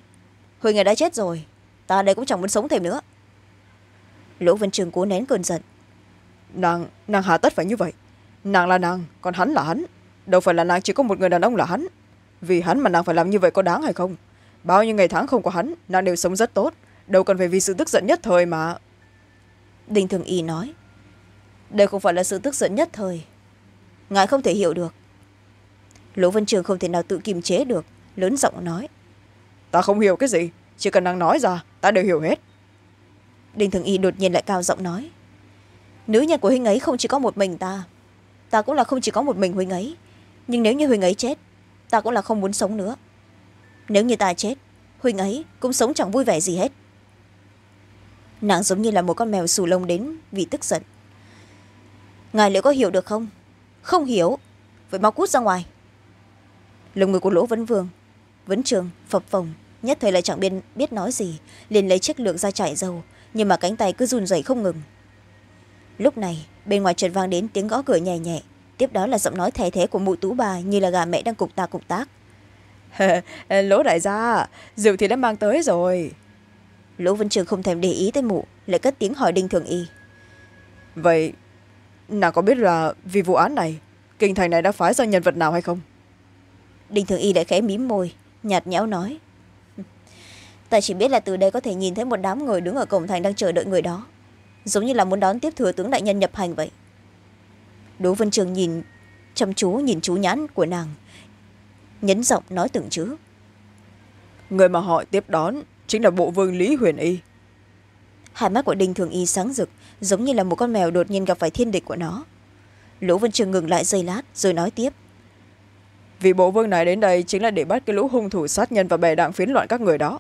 Huynh ấy đã chết rồi ta đây cũng chẳng muốn sống thêm nữa. Lỗ vân trường cố nén cơn giận. Nàng nàng hà tất phải như vậy. Nàng là nàng còn hắn là hắn. Đâu phải là nàng chỉ có một người đàn ông là hắn. Vì hắn mà nàng phải làm như vậy có đáng hay không bao nhiêu ngày tháng không có hắn nàng đều sống rất tốt. Đâu cần phải vì sự tức giận nhất thời mà. Đinh thường y nói đây không phải là sự tức giận nhất thời. Ngài không thể hiểu được. Lỗ vân trường không thể nào tự kiềm chế được lớn giọng nói ta không hiểu cái gì chỉ cần nàng nói ra ta đều hiểu hết. Đinh thường y đột nhiên lại cao giọng nói nữ nhân của huynh ấy không chỉ có một mình ta ta cũng là không chỉ có một mình huynh ấy. Nhưng nếu như huynh ấy chết ta cũng là không muốn sống nữa nếu như ta chết huynh ấy cũng sống chẳng vui vẻ gì hết. Nàng giống như là một con mèo xù lông đến vì tức giận. Ngài liệu có hiểu được không? Không hiểu. Vậy mau cút ra ngoài. Lồng người của lỗ vấn vương vấn trường phập phồng nhất thời lại chẳng biết, biết nói gì liền lấy chiếc lượng ra trải dầu nhưng mà cánh tay cứ run rẩy không ngừng. Lúc này bên ngoài chợt vang đến tiếng gõ cửa nhẹ nhẹ tiếp đó là giọng nói thay thế của mụ tú bà như là gà mẹ đang cục ta cục tác. lỗ đại gia rượu thì đã mang tới rồi. Lỗ vân trường không thèm để ý tới mụ lại cất tiếng hỏi đinh thường y. Vậy nàng có biết là vì vụ án này kinh thành này đã phái ra nhân vật nào hay không? Đinh thường y lại khẽ mím môi nhạt nhẽo nói. Ta chỉ biết là từ đây có thể nhìn thấy một đám người đứng ở cổng thành đang chờ đợi người đó. Giống như là muốn đón tiếp thừa tướng đại nhân nhập hành vậy. Đỗ vân trường nhìn chăm chú nhìn chú nhãn của nàng nhấn giọng nói từng chữ. Người mà họ tiếp đón chính là bộ vương lý huyền y. Hai mắt của đinh thường y sáng rực giống như là một con mèo đột nhiên gặp phải thiên địch của nó. Lỗ vân trường ngừng lại giây lát rồi nói tiếp. Vì bộ vương này đến đây chính là để bắt cái lũ hung thủ sát nhân và bè đảng phiến loạn các người đó.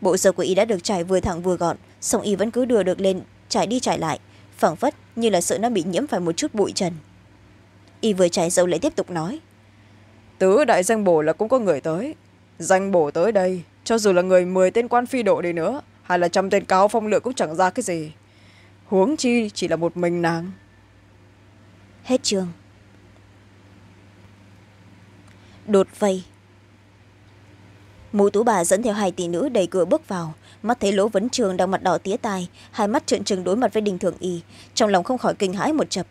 Bộ dầu của y đã được trải vừa thẳng vừa gọn song y vẫn cứ đưa được lên trải đi trải lại phảng phất như là sợ nó bị nhiễm phải một chút bụi trần. Y vừa trải dầu lại tiếp tục nói tứ đại danh bổ là cũng có người tới. Danh bổ tới đây, cho dù là người mười tên quan phi độ đi nữa, hay là trăm tên cao phong lượng cũng chẳng ra cái gì. Huống chi chỉ là một mình nàng. Hết trường. Đột vây. Mụ tú bà dẫn theo hai tỷ nữ đẩy cửa bước vào. Mắt thấy lỗ vấn trường đang mặt đỏ tía tai, hai mắt trợn trừng đối mặt với đình thường y, trong lòng không khỏi kinh hãi một chập.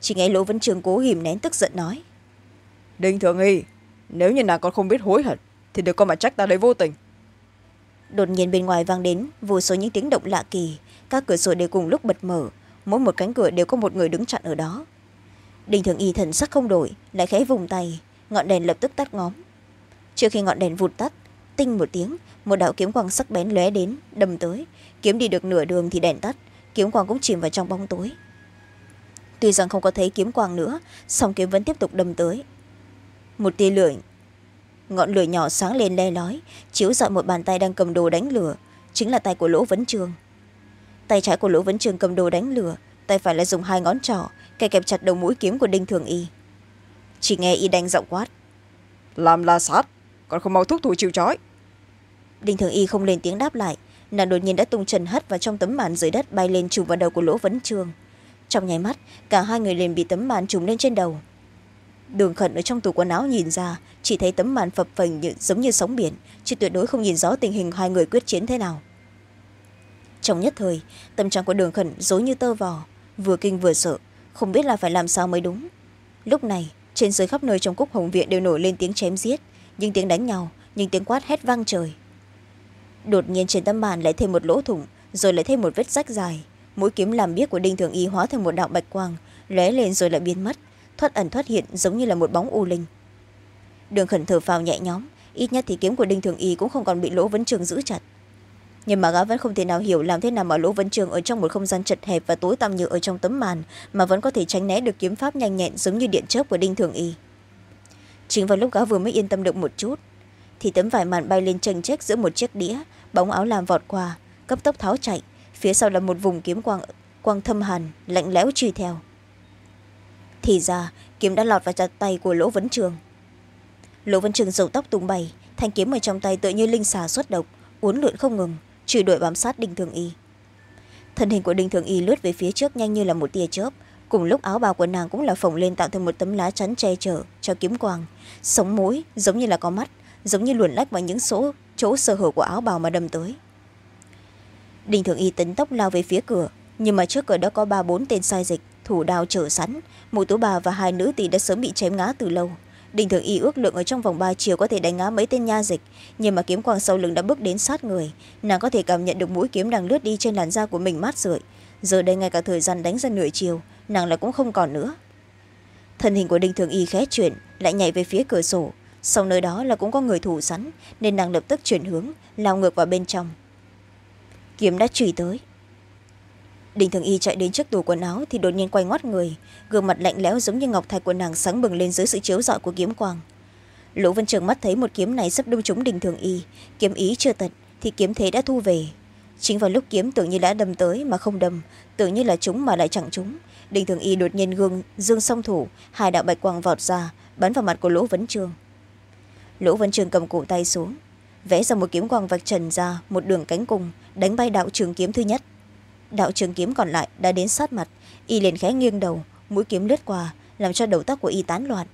Chỉ nghe lỗ vấn trường cố hìm nén tức giận nói đinh thường y nếu như nàng còn không biết hối hận, thì đừng có mà trách ta đấy vô tình. Đột nhiên bên ngoài vang đến vô số những tiếng động lạ kỳ, các cửa sổ đều cùng lúc bật mở, mỗi một cánh cửa đều có một người đứng chặn ở đó. Đình thường y thần sắc không đổi, lại khẽ vùng tay, ngọn đèn lập tức tắt ngóm. Trước khi ngọn đèn vụt tắt, tinh một tiếng, một đạo kiếm quang sắc bén lóe đến, đâm tới. Kiếm đi được nửa đường thì đèn tắt, kiếm quang cũng chìm vào trong bóng tối. Tuy rằng không có thấy kiếm quang nữa, song kiếm vẫn tiếp tục đâm tới một tia lửa ngọn lửa nhỏ sáng lên le lói chiếu dọi một bàn tay đang cầm đồ đánh lửa. Chính là tay của lỗ vấn trường. Tay trái của lỗ vấn trường cầm đồ đánh lửa tay phải lại dùng hai ngón trỏ kè kẹp chặt đầu mũi kiếm của đinh thường y. Chỉ nghe y đánh giọng quát. Làm la sát còn không mau thúc thủ chịu trói. Đinh thường y không lên tiếng đáp lại nàng đột nhiên đã tung trần hất vào trong tấm màn dưới đất bay lên trùm vào đầu của lỗ vấn trường. Trong nháy mắt cả hai người liền bị tấm màn trùm lên trên đầu đường khẩn ở trong tủ quần áo nhìn ra chỉ thấy tấm màn phập phình như, giống như sóng biển chứ tuyệt đối không nhìn rõ tình hình hai người quyết chiến thế nào. Trong nhất thời tâm trạng của đường khẩn dối như tơ vò vừa kinh vừa sợ không biết là phải làm sao mới đúng. Lúc này trên dưới khắp nơi trong cúc hồng viện đều nổi lên tiếng chém giết nhưng tiếng đánh nhau nhưng tiếng quát hét vang trời. Đột nhiên trên tấm màn lại thêm một lỗ thủng rồi lại thêm một vết rách dài mũi kiếm làm biếc của đinh thường y hóa thành một đạo bạch quang lóe lên rồi lại biến mất thoát ẩn thoát hiện giống như là một bóng u linh. Đường khẩn thở phào nhẹ nhõm, ít nhất thì kiếm của đinh thường y cũng không còn bị lỗ vấn trường giữ chặt. Nhưng mà gã vẫn không thể nào hiểu làm thế nào mà lỗ vấn trường ở trong một không gian chật hẹp và tối tăm như ở trong tấm màn mà vẫn có thể tránh né được kiếm pháp nhanh nhẹn giống như điện chớp của đinh thường y. Chính vào lúc gã vừa mới yên tâm được một chút, thì tấm vải màn bay lên tranh chếch giữa một chiếc đĩa, bóng áo làm vọt qua, cấp tốc tháo chạy, phía sau là một vùng kiếm quang quang thâm hàn, lạnh lẽo truy theo thì ra, kiếm đã lọt vào chặt tay của lỗ vấn trường. Lỗ vấn trường dầu tóc tung bay, thanh kiếm ở trong tay tựa như linh xà xuất độc, uốn lượn không ngừng truy đuổi bám sát đinh thường y. Thân hình của đinh thường y lướt về phía trước nhanh như là một tia chớp. Cùng lúc áo bào của nàng cũng là phồng lên tạo thành một tấm lá chắn che chở cho kiếm quang. Sống mũi, giống như là có mắt, giống như luồn lách vào những số, chỗ sơ hở của áo bào mà đâm tới. Đinh thường y tấn tốc lao về phía cửa, nhưng mà trước cửa đã có ba bốn tên sai dịch thủ đào trở sẵn. Mụ tú bà và hai nữ tỷ đã sớm bị chém ngã từ lâu. Đinh thường y ước lượng ở trong vòng ba chiều có thể đánh ngã mấy tên nha dịch, nhưng mà kiếm quang sau lưng đã bước đến sát người. Nàng có thể cảm nhận được mũi kiếm đang lướt đi trên làn da của mình mát rượi. Giờ đây ngay cả thời gian đánh ra nửa chiều, nàng lại cũng không còn nữa. Thân hình của đinh thường y khé chuyển, lại nhảy về phía cửa sổ. Sau nơi đó là cũng có người thủ sẵn, nên nàng lập tức chuyển hướng, lao ngược vào bên trong. Kiếm đã truy tới đình thường y chạy đến trước tủ quần áo thì đột nhiên quay ngoắt người. Gương mặt lạnh lẽo giống như ngọc thạch của nàng sáng bừng lên dưới sự chiếu rọi của kiếm quang. Lỗ văn trường mắt thấy một kiếm này sắp đâm trúng đình thường y. Kiếm ý chưa tận thì kiếm thế đã thu về. Chính vào lúc kiếm tưởng như đã đâm tới mà không đâm, tưởng như là chúng mà lại chẳng chúng đình thường y đột nhiên gương, dương song thủ, hai đạo bạch quang vọt ra, bắn vào mặt của lỗ vấn trường. Lỗ vấn trường cầm cổ tay xuống, vẽ ra một kiếm quang vạch trần ra một đường cánh cung đánh bay đạo trường kiếm thứ nhất đạo trường kiếm còn lại đã đến sát mặt. Y liền khẽ nghiêng đầu, mũi kiếm lướt qua, làm cho đầu tóc của y tán loạn.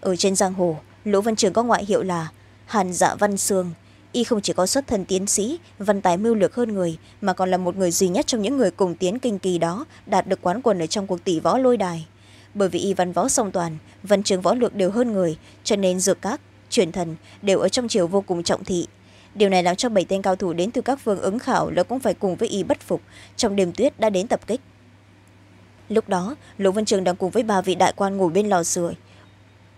Ở trên giang hồ, lỗ văn trường có ngoại hiệu là hàn dạ văn sương. Y không chỉ có xuất thân tiến sĩ, văn tài mưu lược hơn người, mà còn là một người duy nhất trong những người cùng tiến kinh kỳ đó đạt được quán quân ở trong cuộc tỷ võ lôi đài. Bởi vì y văn võ song toàn, văn trường võ lược đều hơn người, cho nên dược các, truyền thần đều ở trong chiều vô cùng trọng thị điều này làm cho bảy tên cao thủ đến từ các phương ứng khảo là cũng phải cùng với y bất phục. Trong đêm tuyết đã đến tập kích. Lúc đó lỗ văn trường đang cùng với ba vị đại quan ngồi bên lò sưởi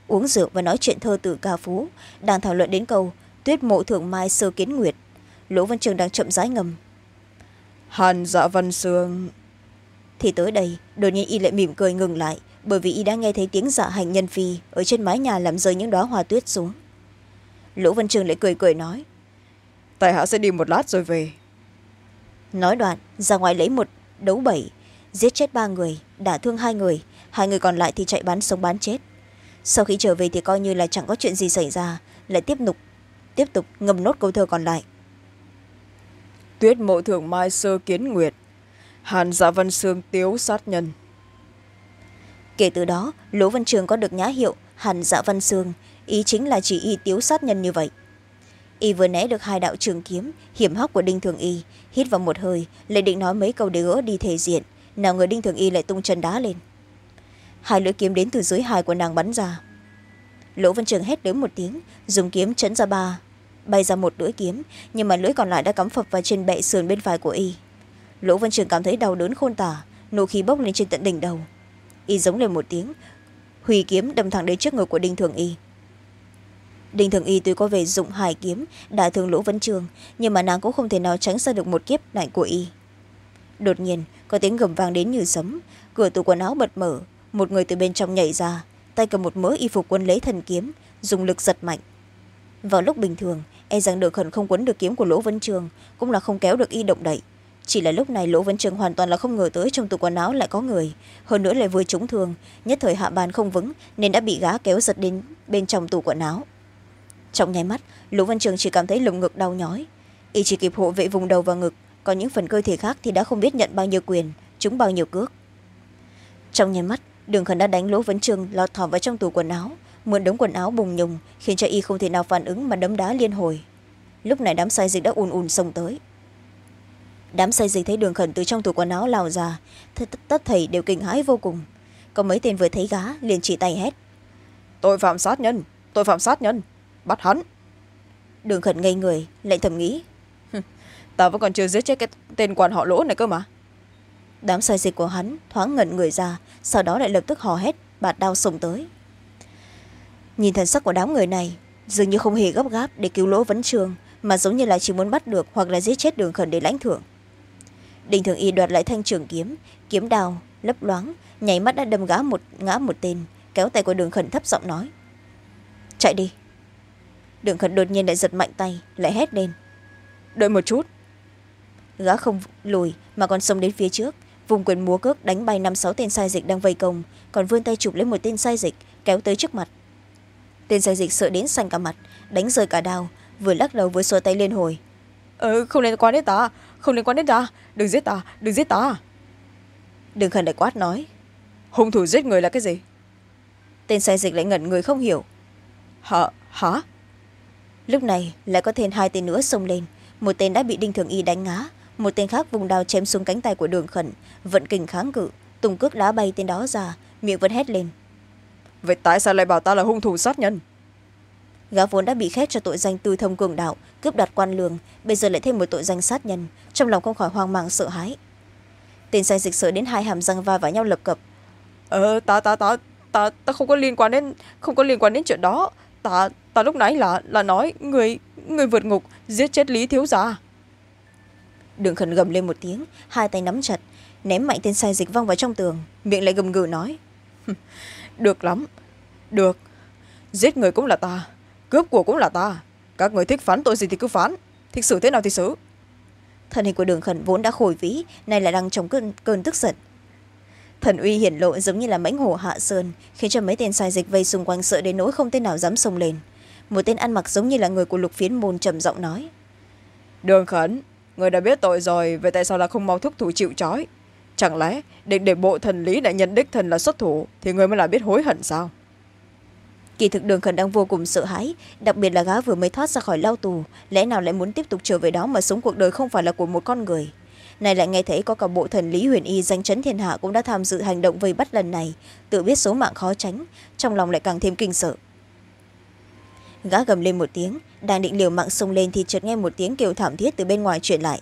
uống rượu và nói chuyện thơ tử ca phú đang thảo luận đến câu tuyết mộ thượng mai sơ kiến nguyệt. Lỗ văn trường đang chậm rãi ngầm. Hàn dạ văn sương. Thì tới đây đột nhiên y lại mỉm cười ngừng lại bởi vì y đã nghe thấy tiếng dạ hành nhân phi ở trên mái nhà làm rơi những đoá hoa tuyết xuống. Lỗ văn trường lại cười cười nói tại hạ sẽ đi một lát rồi về. Nói đoạn ra ngoài lấy một đấu bẩy giết chết ba người đả thương hai người hai người còn lại thì chạy bán sống bán chết. Sau khi trở về thì coi như là chẳng có chuyện gì xảy ra lại tiếp tục tiếp tục ngâm nốt câu thơ còn lại. Tuyết mộ thường mai sơ kiến nguyệt hàn dạ văn sương tiếu sát nhân. Kể từ đó lỗ văn trường có được nhã hiệu hàn dạ văn sương ý chính là chỉ y tiếu sát nhân như vậy y vừa né được hai đạo trường kiếm, hiểm hóc của đinh thường y. Hít vào một hơi, lại định nói mấy câu để gỡ đi thể diện, nào người đinh thường y lại tung chân đá lên. Hai lưỡi kiếm đến từ dưới hài của nàng bắn ra. Lỗ văn trường hét lớn một tiếng, dùng kiếm chấn ra ba, bay ra một lưỡi kiếm, nhưng mà lưỡi còn lại đã cắm phập vào trên bệ sườn bên phải của y. Lỗ văn trường cảm thấy đau đớn khôn tả nộ khí bốc lên trên tận đỉnh đầu. Y giống lên một tiếng, hủy kiếm đâm thẳng đến trước ngực của đinh thường y đinh thường y tuy có về dụng hải kiếm, đã thương lỗ vấn trường, nhưng mà nàng cũng không thể nào tránh xa được một kiếp nạn của y. Đột nhiên, có tiếng gầm vang đến như sấm, cửa tủ quần áo bật mở, một người từ bên trong nhảy ra, tay cầm một mớ y phục quân lấy thần kiếm, dùng lực giật mạnh. Vào lúc bình thường e rằng được khẩn không quấn được kiếm của lỗ vấn trường, cũng là không kéo được y động đậy. Chỉ là lúc này lỗ vấn trường hoàn toàn là không ngờ tới trong tủ quần áo lại có người, hơn nữa lại vừa trúng thương, nhất thời hạ bàn không vững, nên đã bị gá kéo giật đến bên trong tủ quần áo trong nháy mắt, lũ văn trường chỉ cảm thấy lồng ngực đau nhói. Y chỉ kịp hộ vệ vùng đầu và ngực, còn những phần cơ thể khác thì đã không biết nhận bao nhiêu quyền chúng bao nhiêu cước. Trong nháy mắt, đường khẩn đã đánh lỗ vấn trường lọt thỏm vào trong tủ quần áo. Mượn đống quần áo bùng nhùng, khiến cho y không thể nào phản ứng mà đấm đá liên hồi. Lúc này đám say dịch đã ùn ùn xông tới. Đám say dịch thấy đường khẩn từ trong tủ quần áo lao ra tất thầy đều kinh hãi vô cùng. Có mấy tên vừa thấy gá, liền chỉ tay hét. Tội phạm sát nhân, tội phạm sát nhân bắt hắn. Đường khẩn ngây người lại thầm nghĩ. Ta vẫn còn chưa giết chết cái tên quan họ lỗ này cơ mà. Đám sai dịch của hắn thoáng ngẩn người ra sau đó lại lập tức hò hét bạt đao xông tới. Nhìn thần sắc của đám người này dường như không hề gấp gáp để cứu lỗ vấn trường mà giống như là chỉ muốn bắt được hoặc là giết chết đường khẩn để lãnh thưởng. Đình thường y đoạt lại thanh trường kiếm kiếm đào lấp loáng nhảy mắt đã đâm gã một ngã một tên kéo tay của đường khẩn thấp giọng nói. Chạy đi đường khẩn đột nhiên lại giật mạnh tay lại hét lên. Đợi một chút. Gã không lùi mà còn xông đến phía trước. Vùng quyền múa cước đánh bay năm sáu tên sai dịch đang vây công còn vươn tay chụp lấy một tên sai dịch kéo tới trước mặt. Tên sai dịch sợ đến xanh cả mặt đánh rơi cả đao vừa lắc đầu vừa xua tay liên hồi. Ờ, không liên quan đến ta không liên quan đến ta. Đừng giết ta đừng giết ta. Đừng khẩn lại quát nói. Hung thủ giết người là cái gì? Tên sai dịch lại ngẩn người không hiểu. Hả hả lúc này lại có thêm hai tên nữa xông lên. Một tên đã bị đinh thường y đánh ngã một tên khác vùng đao chém xuống cánh tay của đường khẩn vận kình kháng cự tùng cước đá bay tên đó ra miệng vẫn hét lên. Vậy tại sao lại bảo ta là hung thủ sát nhân? Gã vốn đã bị khét cho tội danh tư thông cường đạo cướp đoạt quan lường bây giờ lại thêm một tội danh sát nhân trong lòng không khỏi hoang mang sợ hãi. Tên sai dịch sợ đến hai hàm răng va vào nhau lập cập. Ờ ta ta ta ta ta không có liên quan đến không có liên quan đến chuyện đó. Ta ta lúc nãy là là nói người người vượt ngục giết chết lý thiếu gia. Đường khẩn gầm lên một tiếng hai tay nắm chặt ném mạnh tên sai dịch văng vào trong tường miệng lại gầm gừ nói được lắm được giết người cũng là ta cướp của cũng là ta các người thích phán tội gì thì cứ phán thích xử thế nào thì xử. Thân hình của đường khẩn vốn đã khổi vĩ nay lại đang trong cơn, cơn tức giận. Thần uy hiển lộ giống như là mãnh hổ hạ sơn khiến cho mấy tên sai dịch vây xung quanh sợ đến nỗi không tên nào dám xông lên một tên ăn mặc giống như là người của lục phiến môn trầm giọng nói. Đường khẩn người đã biết tội rồi vậy tại sao là không mau thúc thủ chịu trói? Chẳng lẽ định để bộ thần lý đại nhân đích thần là xuất thủ thì người mới là biết hối hận sao? Kỳ thực đường khẩn đang vô cùng sợ hãi đặc biệt là gã vừa mới thoát ra khỏi lao tù lẽ nào lại muốn tiếp tục trở về đó mà sống cuộc đời không phải là của một con người? Này lại nghe thấy có cả bộ thần lý huyền y danh chấn thiên hạ cũng đã tham dự hành động vây bắt lần này tự biết số mạng khó tránh trong lòng lại càng thêm kinh sợ gã gầm lên một tiếng đang định liều mạng xông lên thì chợt nghe một tiếng kêu thảm thiết từ bên ngoài truyền lại.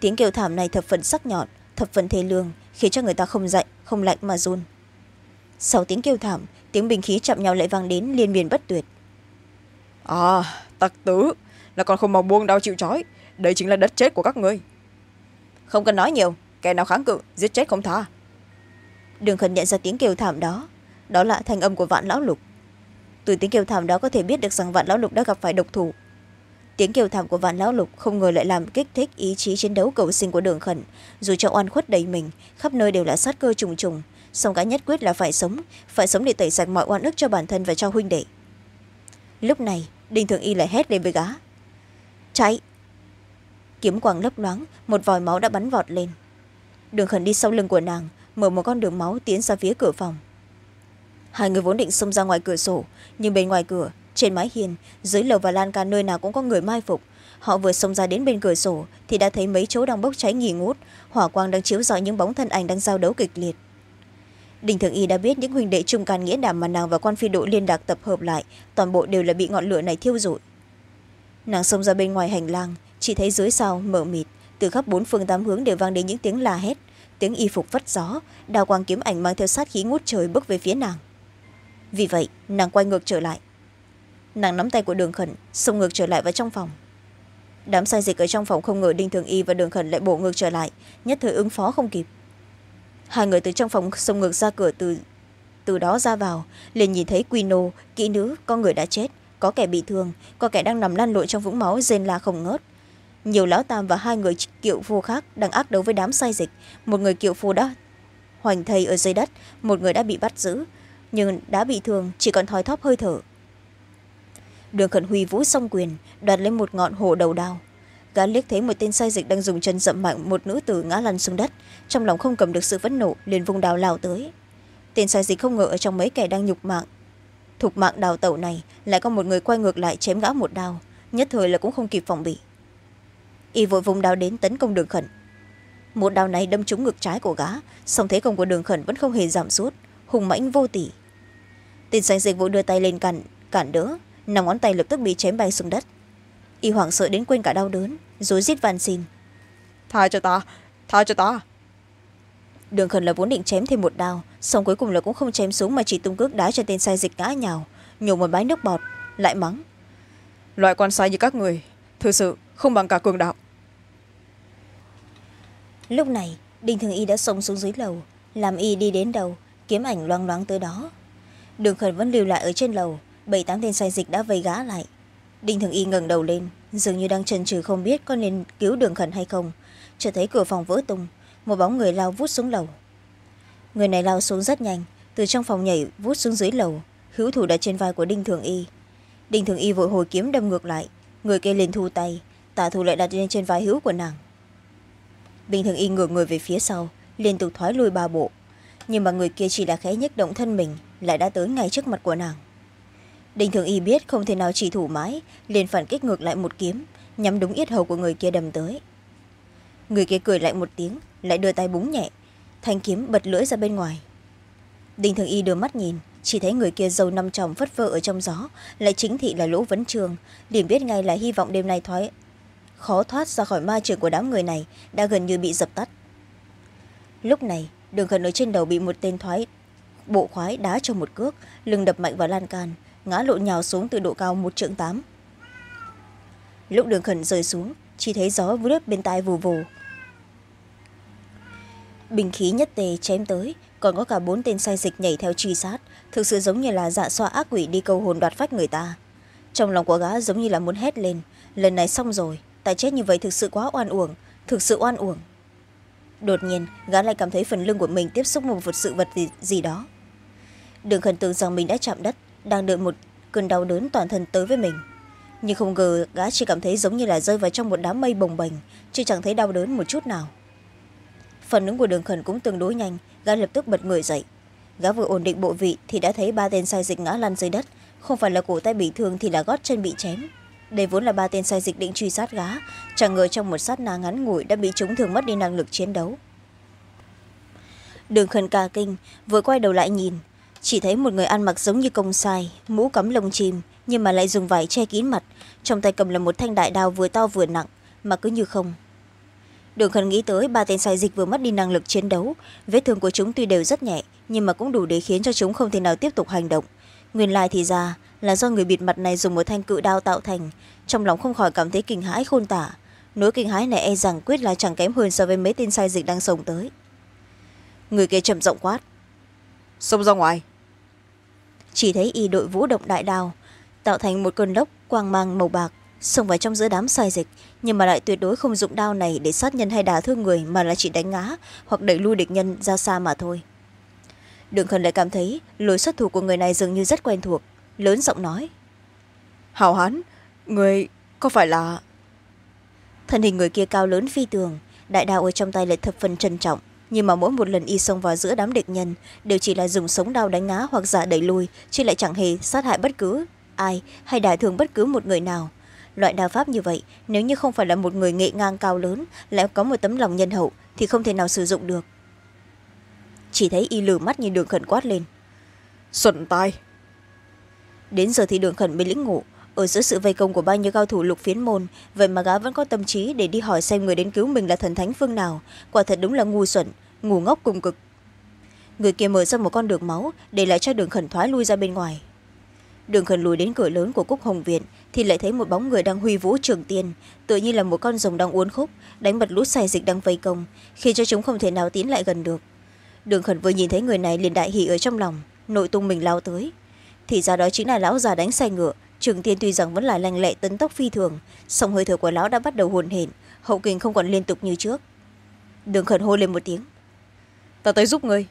Tiếng kêu thảm này thập phần sắc nhọn thập phần thê lương khiến cho người ta không dậy không lạnh mà run. Sau tiếng kêu thảm tiếng bình khí chạm nhau lại vang đến liên miên bất tuyệt. À tặc tứ là còn không mau buông đau chịu trói. Đây chính là đất chết của các ngươi. Không cần nói nhiều kẻ nào kháng cự giết chết không tha. Đường khẩn nhận ra tiếng kêu thảm đó. Đó là thanh âm của vạn lão lục từ tiếng kêu thảm đó có thể biết được rằng vạn lão lục đã gặp phải độc thủ. Tiếng kêu thảm của vạn lão lục không ngờ lại làm kích thích ý chí chiến đấu cầu sinh của đường khẩn. Dù cho oan khuất đầy mình, khắp nơi đều là sát cơ trùng trùng, song cả nhất quyết là phải sống phải sống để tẩy sạch mọi oan ức cho bản thân và cho huynh đệ. Lúc này, đinh thường y lại hét lên với gá chạy! Kiếm quang lấp loáng, một vòi máu đã bắn vọt lên. Đường khẩn đi sau lưng của nàng, mở một con đường máu tiến ra phía cửa phòng hai người vốn định xông ra ngoài cửa sổ, nhưng bên ngoài cửa, trên mái hiên, dưới lầu và lan can nơi nào cũng có người mai phục. Họ vừa xông ra đến bên cửa sổ thì đã thấy mấy chỗ đang bốc cháy nghỉ ngút, hỏa quang đang chiếu rọi những bóng thân ảnh đang giao đấu kịch liệt. Đình thường y đã biết những huynh đệ trung can nghĩa đảm mà nàng và quan phi độ liên đạc tập hợp lại, toàn bộ đều là bị ngọn lửa này thiêu rụi. Nàng xông ra bên ngoài hành lang, chỉ thấy dưới sau mở mịt, từ khắp bốn phương tám hướng đều vang đến những tiếng la hét, tiếng y phục vắt gió, đào quang kiếm ảnh mang theo sát khí ngút trời bước về phía nàng vì vậy, nàng quay ngược trở lại. Nàng nắm tay của đường khẩn, xông ngược trở lại vào trong phòng. Đám sai dịch ở trong phòng không ngờ đinh thường y và đường khẩn lại bổ ngược trở lại, nhất thời ứng phó không kịp. Hai người từ trong phòng xông ngược ra cửa từ từ đó ra vào, liền nhìn thấy quy nô, kỹ nữ, có người đã chết, có kẻ bị thương, có kẻ đang nằm lăn lộn trong vũng máu, rên la không ngớt. Nhiều lão tam và hai người kiệu phu khác đang ác đấu với đám sai dịch. Một người kiệu phu đã hoành thầy ở dưới đất, một người đã bị bắt giữ nhưng đã bị thương, chỉ còn thoi thóp hơi thở. Đường khẩn huy vũ song quyền, đoạt lên một ngọn hồ đầu đao. Gã liếc thấy một tên sai dịch đang dùng chân dậm mạnh một nữ tử ngã lăn xuống đất, trong lòng không cầm được sự phẫn nộ, liền vùng đào lao tới. Tên sai dịch không ngờ ở trong mấy kẻ đang nhục mạng. Thục mạng đào tẩu này, lại có một người quay ngược lại chém gã một đao, nhất thời là cũng không kịp phòng bị. Y vội vùng đao đến tấn công đường khẩn. Một đao này đâm trúng ngực trái của gã, song thế công của đường khẩn vẫn không hề giảm sút, hùng mãnh vô tỷ tên sai dịch vội đưa tay lên cản cản đỡ năm ngón tay lập tức bị chém bay xuống đất. Y hoảng sợ đến quên cả đau đớn rối rít van xin. Tha cho ta tha cho ta. Đường khẩn là vốn định chém thêm một đao xong cuối cùng là cũng không chém xuống mà chỉ tung cước đá cho tên sai dịch ngã nhào nhổ một bãi nước bọt lại mắng. Loại quan sai như các người thực sự không bằng cả cường đạo. Lúc này đinh thường y đã xông xuống dưới lầu làm y đi đến đầu kiếm ảnh loang loáng tới đó đường khẩn vẫn lưu lại ở trên lầu. Bảy tám tên sai dịch đã vây gã lại. Đinh thường y ngẩng đầu lên, dường như đang chần chừ không biết có nên cứu đường khẩn hay không. Chợt thấy cửa phòng vỡ tung, một bóng người lao vút xuống lầu. Người này lao xuống rất nhanh, từ trong phòng nhảy vút xuống dưới lầu. Hữu thủ đặt trên vai của đinh thường y. Đinh thường y vội hồi kiếm đâm ngược lại. Người kia liền thu tay, tả thủ lại đặt lên trên vai hữu của nàng. Đinh thường y ngửa người về phía sau, liên tục thoái lui ba bộ. Nhưng mà người kia chỉ là khẽ nhấc động thân mình lại đã tới ngay trước mặt của nàng. Đinh thường y biết không thể nào chỉ thủ mãi, liền phản kích ngược lại một kiếm, nhắm đúng yết hầu của người kia đâm tới. Người kia cười lại một tiếng, lại đưa tay búng nhẹ, thanh kiếm bật lưỡi ra bên ngoài. Đinh thường y đưa mắt nhìn, chỉ thấy người kia dâu năm tròng phất phơ ở trong gió, lại chính thị là lỗ vấn trường, liền biết ngay là hy vọng đêm nay thoái, khó thoát ra khỏi ma trường của đám người này, đã gần như bị dập tắt. Lúc này, đường gần ở trên đầu bị một tên thoái bộ khoái đá cho một cước lưng đập mạnh vào lan can ngã lộn nhào xuống từ độ cao một trượng tám. Lúc đường khẩn rơi xuống chỉ thấy gió vướt bên tai vù vù. Bình khí nhất tề chém tới còn có cả bốn tên sai dịch nhảy theo truy sát thực sự giống như là dạ xoa ác quỷ đi câu hồn đoạt phách người ta. Trong lòng của gã giống như là muốn hét lên lần này xong rồi tại chết như vậy thực sự quá oan uổng thực sự oan uổng. Đột nhiên gã lại cảm thấy phần lưng của mình tiếp xúc một vật sự vật gì, gì đó đường khẩn tưởng rằng mình đã chạm đất, đang đợi một cơn đau đớn toàn thân tới với mình. Nhưng không ngờ gã chỉ cảm thấy giống như là rơi vào trong một đám mây bồng bềnh chứ chẳng thấy đau đớn một chút nào. Phần ứng của đường khẩn cũng tương đối nhanh, gã lập tức bật người dậy. Gã vừa ổn định bộ vị thì đã thấy ba tên sai dịch ngã lăn dưới đất, không phải là cổ tay bị thương thì là gót chân bị chém. Đây vốn là ba tên sai dịch định truy sát gã, chẳng ngờ trong một sát na ngắn ngủi đã bị chúng thường mất đi năng lực chiến đấu. Đường khẩn ca kinh, vừa quay đầu lại nhìn chỉ thấy một người ăn mặc giống như công sai, mũ cắm lông chim, nhưng mà lại dùng vải che kín mặt. Trong tay cầm là một thanh đại đao vừa to vừa nặng, mà cứ như không. Đường khẩn nghĩ tới ba tên sai dịch vừa mất đi năng lực chiến đấu. Vết thương của chúng tuy đều rất nhẹ, nhưng mà cũng đủ để khiến cho chúng không thể nào tiếp tục hành động. Nguyên lai thì ra là do người bịt mặt này dùng một thanh cự đao tạo thành, trong lòng không khỏi cảm thấy kinh hãi khôn tả. Nỗi kinh hãi này e rằng quyết là chẳng kém hơn so với mấy tên sai dịch đang sống tới. Người kia trầm rộng quát. Xông ra ngoài chỉ thấy y đội vũ động đại đao tạo thành một cơn lốc quang mang màu bạc xông vào trong giữa đám sai dịch. Nhưng mà lại tuyệt đối không dụng đao này để sát nhân hay đả thương người mà là chỉ đánh ngã hoặc đẩy lui địch nhân ra xa mà thôi. Đường khẩn lại cảm thấy lối xuất thủ của người này dường như rất quen thuộc lớn giọng nói. Hào hán người có phải là thân hình người kia cao lớn phi tường đại đao ở trong tay lại thập phần trân trọng nhưng mà mỗi một lần y xông vào giữa đám địch nhân đều chỉ là dùng sống đao đánh ngã hoặc giả đẩy lùi chứ lại chẳng hề sát hại bất cứ ai hay đả thương bất cứ một người nào. Loại đao pháp như vậy nếu như không phải là một người nghệ ngang cao lớn lại có một tấm lòng nhân hậu thì không thể nào sử dụng được. Chỉ thấy y lử mắt như đường khẩn quát lên. Xuẩn tai đến giờ thì đường khẩn mới lĩnh ngộ ở giữa sự vây công của bao nhiêu cao thủ lục phiến môn, vậy mà gã vẫn có tâm trí để đi hỏi xem người đến cứu mình là thần thánh phương nào. Quả thật đúng là ngu xuẩn, ngu ngốc cùng cực. Người kia mở ra một con đường máu, để lại cho đường khẩn thoái lui ra bên ngoài. Đường khẩn lùi đến cửa lớn của cúc hồng viện, thì lại thấy một bóng người đang huy vũ trường tiên tự như là một con rồng đang uốn khúc, đánh bật lũ xài dịch đang vây công, khiến cho chúng không thể nào tiến lại gần được. Đường khẩn vừa nhìn thấy người này liền đại hỷ ở trong lòng, nội tung mình lao tới. Thì ra đó chính là lão già đánh xe ngựa trường tiên tuy rằng vẫn là lành lẹ tấn tốc phi thường song hơi thở của lão đã bắt đầu hồn hển hậu kinh không còn liên tục như trước. Đường khẩn hô lên một tiếng. Ta tới giúp người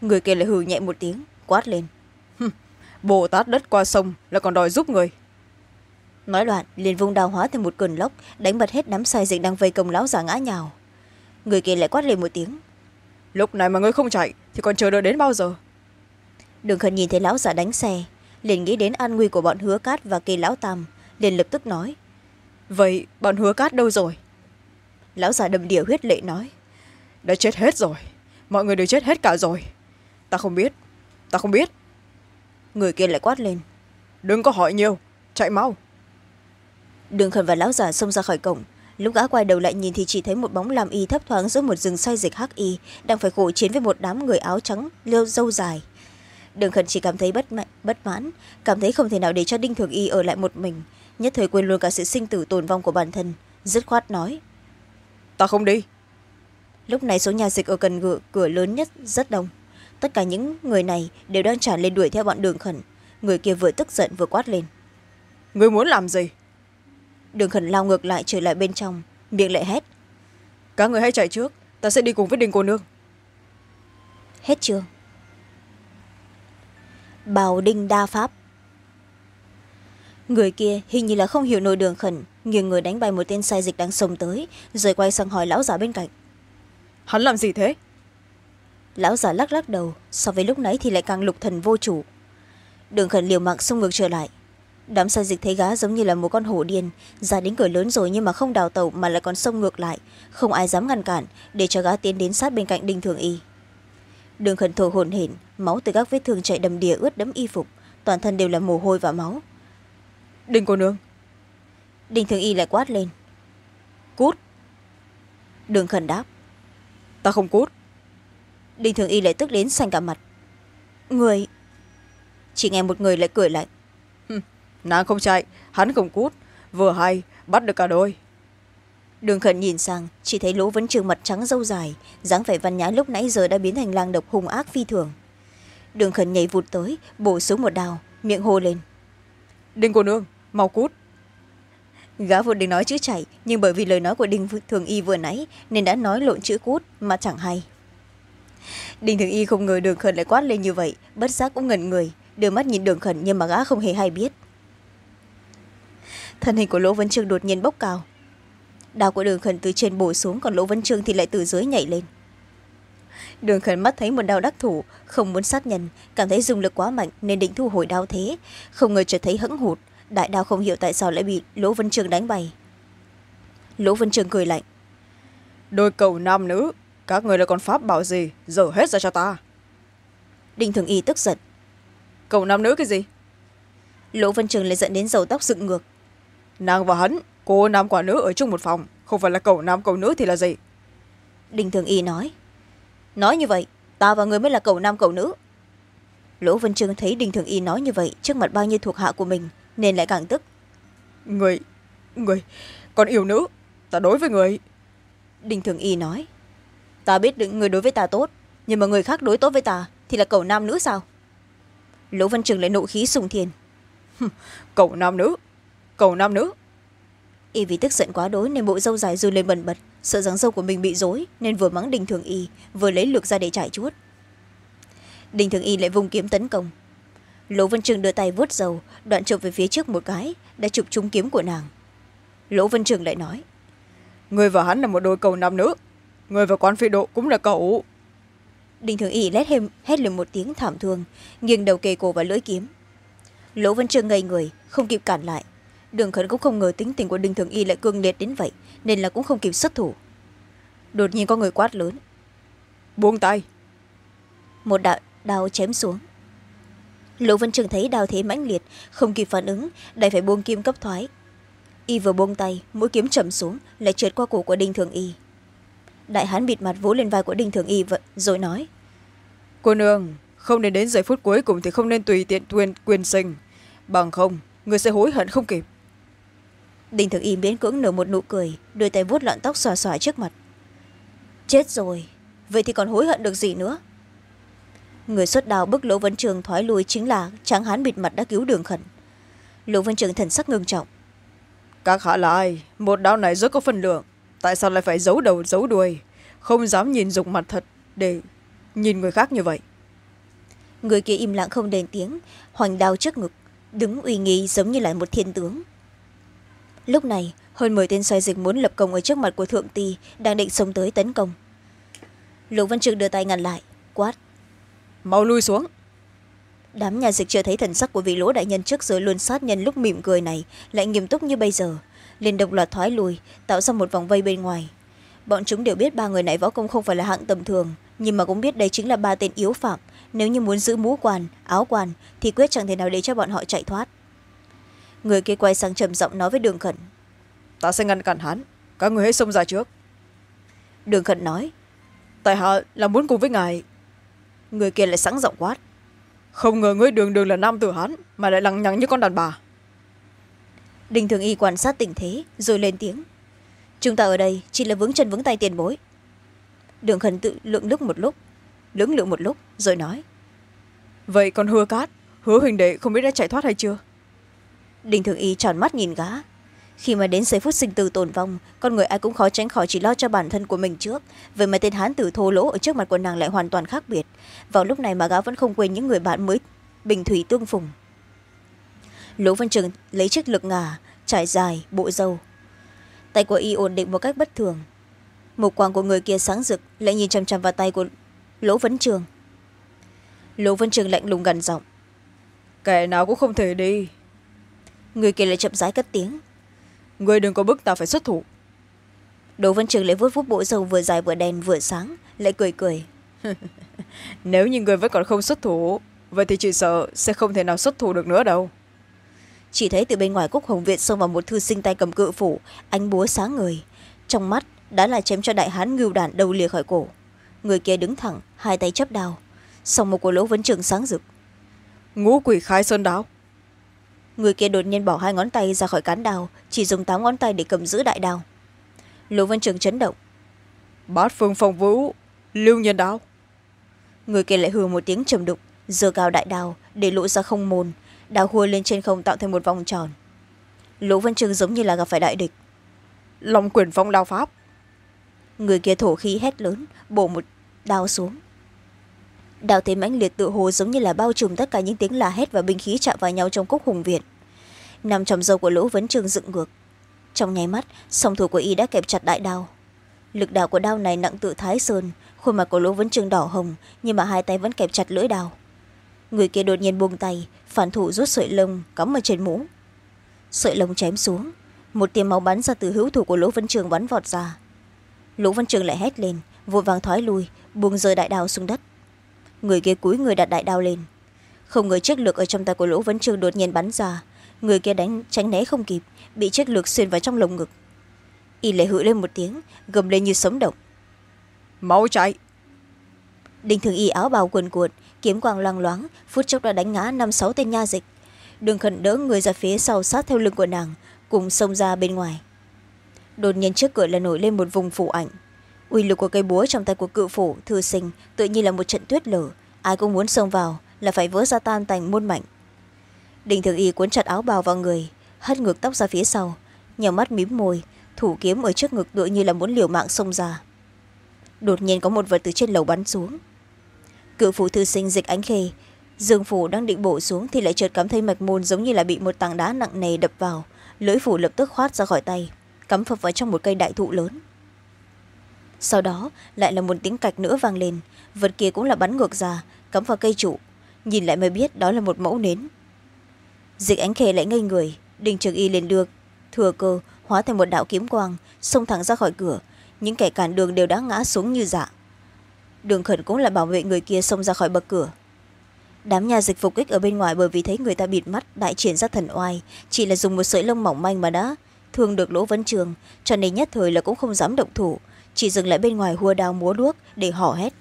người kia lại hừ nhẹ một tiếng quát lên. Bồ tát đất qua sông là còn đòi giúp người. Nói đoạn liền vung đào hóa thành một cơn lốc đánh bật hết đám sai dịch đang vây công lão già ngã nhào. Người kia lại quát lên một tiếng. Lúc này mà ngươi không chạy thì còn chờ đợi đến bao giờ? Đường khẩn nhìn thấy lão già đánh xe liền nghĩ đến an nguy của bọn hứa cát và kỳ lão tam liền lập tức nói vậy bọn hứa cát đâu rồi? Lão già đầm đìa huyết lệ nói đã chết hết rồi mọi người đều chết hết cả rồi. Ta không biết ta không biết. Người kia lại quát lên đừng có hỏi nhiều chạy mau. Đường khẩn và lão già xông ra khỏi cổng. Lúc gã quay đầu lại nhìn thì chỉ thấy một bóng làm y thấp thoáng giữa một rừng say dịch hắc y đang phải khổ chiến với một đám người áo trắng lêu dâu dài đường khẩn chỉ cảm thấy bất, mãn, bất mãn cảm thấy không thể nào để cho đinh thường y ở lại một mình nhất thời quên luôn cả sự sinh tử tồn vong của bản thân dứt khoát nói. Ta không đi. Lúc này số nhà dịch ở cần cửa, cửa lớn nhất rất đông. Tất cả những người này đều đang tràn lên đuổi theo bọn đường khẩn. Người kia vừa tức giận vừa quát lên. Người muốn làm gì? Đường khẩn lao ngược lại trở lại bên trong miệng lại hét. Các người hãy chạy trước ta sẽ đi cùng với đình cô nương. Hết chương bào đinh đa pháp. Người kia hình như là không hiểu nổi đường khẩn nghiêng người đánh bay một tên sai dịch đang xông tới rồi quay sang hỏi lão già bên cạnh. Hắn làm gì thế? Lão già lắc lắc đầu so với lúc nãy thì lại càng lục thần vô chủ. Đường khẩn liều mạng xông ngược trở lại. Đám sai dịch thấy gá giống như là một con hổ điên ra đến cửa lớn rồi nhưng mà không đào tẩu mà lại còn xông ngược lại. Không ai dám ngăn cản để cho gá tiến đến sát bên cạnh đinh thường y. Đường khẩn thổ hồn hển máu từ các vết thương chạy đầm đìa ướt đẫm y phục. Toàn thân đều là mồ hôi và máu. Đinh cô nương. Đinh thường y lại quát lên. Cút. Đường khẩn đáp. Ta không cút. Đinh thường y lại tức đến xanh cả mặt. Người. Chỉ nghe một người lại cười lạnh nàng không chạy hắn không cút. Vừa hay bắt được cả đôi. Đường khẩn nhìn sang chỉ thấy lỗ vẫn trường mặt trắng dâu dài. dáng vẻ văn nhã lúc nãy giờ đã biến thành lang độc hung ác phi thường đường khẩn nhảy vụt tới bổ xuống một đào miệng hô lên. Đinh cô nương mau cút. Gã vụt định nói chữ chạy nhưng bởi vì lời nói của đinh thường y vừa nãy nên đã nói lộn chữ cút mà chẳng hay. Đinh thường y không ngờ đường khẩn lại quát lên như vậy bất giác cũng ngẩn người đưa mắt nhìn đường khẩn nhưng mà gã không hề hay biết. Thân hình của lỗ vấn trương đột nhiên bốc cao. Đào của đường khẩn từ trên bổ xuống còn lỗ vấn trương thì lại từ dưới nhảy lên đường khẩn mắt thấy một đao đắc thủ không muốn sát nhân cảm thấy dùng lực quá mạnh nên định thu hồi đao thế. Không ngờ chợt thấy hững hụt đại đao không hiểu tại sao lại bị lỗ vân trường đánh bay. Lỗ vân trường cười lạnh. Đôi cầu nam nữ các người là còn pháp bảo gì dở hết ra cho ta. Đinh thường y tức giận. Cầu nam nữ cái gì? Lỗ vân trường lại dẫn đến dầu tóc dựng ngược. Nàng và hắn cô nam quả nữ ở chung một phòng không phải là cầu nam cầu nữ thì là gì? Đinh thường y nói nói như vậy ta và người mới là cầu nam cầu nữ. Lỗ vân trương thấy đinh thường y nói như vậy trước mặt bao nhiêu thuộc hạ của mình nên lại càng tức. Người người còn yêu nữ ta đối với người. Đinh thường y nói ta biết được người đối với ta tốt nhưng mà người khác đối tốt với ta thì là cầu nam nữ sao? Lỗ văn trường lại nộ khí sùng thiên cầu nam nữ cầu nam nữ y vì tức giận quá đối nên bộ dâu dài run lên bần bật. Sợ dáng dâu của mình bị dối nên vừa mắng đình thường y vừa lấy lược ra để trải chuốt. Đình thường y lại vùng kiếm tấn công. Lỗ vân trường đưa tay vuốt dầu đoạn chụp về phía trước một cái đã chụp trúng kiếm của nàng. Lỗ vân trường lại nói người và hắn là một đôi cầu nam nữ người và quan phi độ cũng là cậu. Đinh thường y lét hêm hét lên một tiếng thảm thương nghiêng đầu kề cổ vào lưỡi kiếm. Lỗ vân trường ngây người không kịp cản lại đường khẩn cũng không ngờ tính tình của đinh thường y lại cương liệt đến vậy nên là cũng không kịp xuất thủ. Đột nhiên có người quát lớn. Buông tay. Một đạo đao chém xuống. Lỗ vân trường thấy đao thế mãnh liệt không kịp phản ứng đành phải buông kim cấp thoái. Y vừa buông tay mũi kiếm chầm xuống lại trượt qua cổ của đinh thường y. Đại hán bịt mặt vỗ lên vai của đinh thường y rồi nói. Cô nương không nên đến giây phút cuối cùng thì không nên tùy tiện quyền, quyền sinh. Bằng không người sẽ hối hận không kịp đinh thường y miễn cưỡng nở một nụ cười đưa tay vuốt lọn tóc xòa xòa trước mặt. Chết rồi vậy thì còn hối hận được gì nữa? Người xuất đào bức lỗ vấn trường thoái lui chính là tráng hán bịt mặt đã cứu đường khẩn. Lỗ vấn trường thần sắc ngưng trọng. Các hạ là ai một đao này rất có phân lượng tại sao lại phải giấu đầu giấu đuôi? Không dám nhìn dục mặt thật để nhìn người khác như vậy. Người kia im lặng không đền tiếng hoành đao trước ngực đứng uy nghi giống như là một thiên tướng lúc này hơn mười tên xoay dịch muốn lập công ở trước mặt của thượng ti đang định xông tới tấn công. Lục văn trường đưa tay ngăn lại quát. Mau lui xuống. Đám nhà dịch chưa thấy thần sắc của vị lỗ đại nhân trước giờ luôn sát nhân lúc mỉm cười này lại nghiêm túc như bây giờ. Liền đồng loạt thoái lùi tạo ra một vòng vây bên ngoài. Bọn chúng đều biết ba người này võ công không phải là hạng tầm thường nhưng mà cũng biết đây chính là ba tên yếu phạm. Nếu như muốn giữ mũ quan áo quan thì quyết chẳng thể nào để cho bọn họ chạy thoát người kia quay sang trầm giọng nói với đường khẩn. Ta sẽ ngăn cản hắn. Các người hãy xông ra trước. Đường khẩn nói. Tại hạ là muốn cùng với ngài. Người kia lại sẵn giọng quát. Không ngờ ngươi đường đường là nam tử hán mà lại lằng nhằng như con đàn bà. Đinh thường y quan sát tình thế rồi lên tiếng. Chúng ta ở đây chỉ là vướng chân vướng tay tiền bối. Đường khẩn tự lượng lúc một lúc lưỡng lự một lúc rồi nói. Vậy còn hứa cát hứa huỳnh đệ không biết đã chạy thoát hay chưa đinh thường y tròn mắt nhìn gã. Khi mà đến giây phút sinh tử tồn vong, con người ai cũng khó tránh khỏi chỉ lo cho bản thân của mình trước. Vậy mà tên hán tử thô lỗ ở trước mặt của nàng lại hoàn toàn khác biệt. Vào lúc này mà gã vẫn không quên những người bạn mới, bình thủy tương phùng. Lỗ văn trường lấy chiếc lực ngà, trải dài, bộ dâu tay của y ổn định một cách bất thường. Một quang của người kia sáng rực, lại nhìn chằm chằm vào tay của lỗ vấn trường. Lỗ văn trường lạnh lùng gần giọng. Kẻ nào cũng không thể đi người kia lại chậm rãi cất tiếng. Người đừng có bức ta phải xuất thủ. Đỗ văn trường lại vuốt vuốt bộ râu vừa dài vừa đen vừa sáng lại cười cười. Nếu như người vẫn còn không xuất thủ vậy thì chị sợ sẽ không thể nào xuất thủ được nữa đâu. Chỉ thấy từ bên ngoài cúc hồng viện xông vào một thư sinh tay cầm cự phủ ánh búa sáng người trong mắt đã là chém cho đại hán ngưu đản đầu lìa khỏi cổ. Người kia đứng thẳng hai tay chấp đao. Song một của lỗ vấn trường sáng rực. Ngũ quỷ khai sơn đao người kia đột nhiên bỏ hai ngón tay ra khỏi cán đao chỉ dùng tám ngón tay để cầm giữ đại đao lỗ vân trường chấn động. Bát phương phong vũ lưu nhân đao người kia lại hừ một tiếng trầm đục giơ cao đại đao để lộ ra không môn đao hua lên trên không tạo thành một vòng tròn. Lỗ vân trường giống như là gặp phải đại địch. Long quyền phong đao pháp. Người kia thổ khí hét lớn bổ một đao xuống đạo thế mãnh liệt tự hồ giống như là bao trùm tất cả những tiếng la hét và binh khí chạm vào nhau trong cốc hùng viện nằm trong dâu của lỗ vấn trường dựng ngược. Trong nháy mắt, song thủ của y đã kẹp chặt đại đao. Lực đạo của đao này nặng tự thái sơn, khuôn mặt của lỗ vấn trường đỏ hồng, nhưng mà hai tay vẫn kẹp chặt lưỡi đao. Người kia đột nhiên buông tay, phản thủ rút sợi lông, cắm ở trên mũ. Sợi lông chém xuống, một tia máu bắn ra từ hữu thủ của lỗ vấn trường bắn vọt ra. Lỗ vấn trường lại hét lên, vội vàng thoái lui, buông rơi đại đao xuống đất người kia cúi người đặt đại đao lên. Không ngờ chiếc lược ở trong tay của lỗ vấn trường đột nhiên bắn ra. Người kia đánh tránh né không kịp bị chiếc lược xuyên vào trong lồng ngực. Y lệ hự lên một tiếng gầm lên như sống động. Máu chạy! Đinh thường y áo bào quần cuộn kiếm quang loang loáng phút chốc đã đánh ngã năm sáu tên nha dịch. Đường khẩn đỡ người ra phía sau sát theo lưng của nàng cùng xông ra bên ngoài. Đột nhiên trước cửa là nổi lên một vùng phủ ảnh uy lực của cây búa trong tay của cự phủ, thư sinh, tự nhiên là một trận tuyết lở. Ai cũng muốn xông vào là phải vỡ ra tan thành muôn mảnh. Đình thường y cuốn chặt áo bào vào người, hất ngược tóc ra phía sau nhờ mắt mím môi, thủ kiếm ở trước ngực tựa như là muốn liều mạng xông ra. Đột nhiên có một vật từ trên lầu bắn xuống. Cự phủ thư sinh dịch ánh khê, dương phủ đang định bổ xuống thì lại chợt cảm thấy mạch môn giống như là bị một tảng đá nặng nề đập vào. Lưỡi phủ lập tức khoát ra khỏi tay, cắm phập vào trong một cây đại thụ lớn sau đó, lại là một tiếng cạch nữa vang lên. Vật kia cũng là bắn ngược ra, cắm vào cây trụ. Nhìn lại mới biết đó là một mẫu nến. Dịch ánh khê lại ngây người, đinh trường y liền được thừa cơ, hóa thành một đạo kiếm quang, xông thẳng ra khỏi cửa. Những kẻ cản đường đều đã ngã xuống như dạ. Đường khẩn cũng là bảo vệ người kia xông ra khỏi bậc cửa. Đám nhà dịch phục kích ở bên ngoài bởi vì thấy người ta bịt mắt, đại triển ra thần oai, chỉ là dùng một sợi lông mỏng manh mà đã thương được lỗ vấn trường, cho nên nhất thời là cũng không dám động thủ chỉ dừng lại bên ngoài hua đao múa đuốc để hò hét.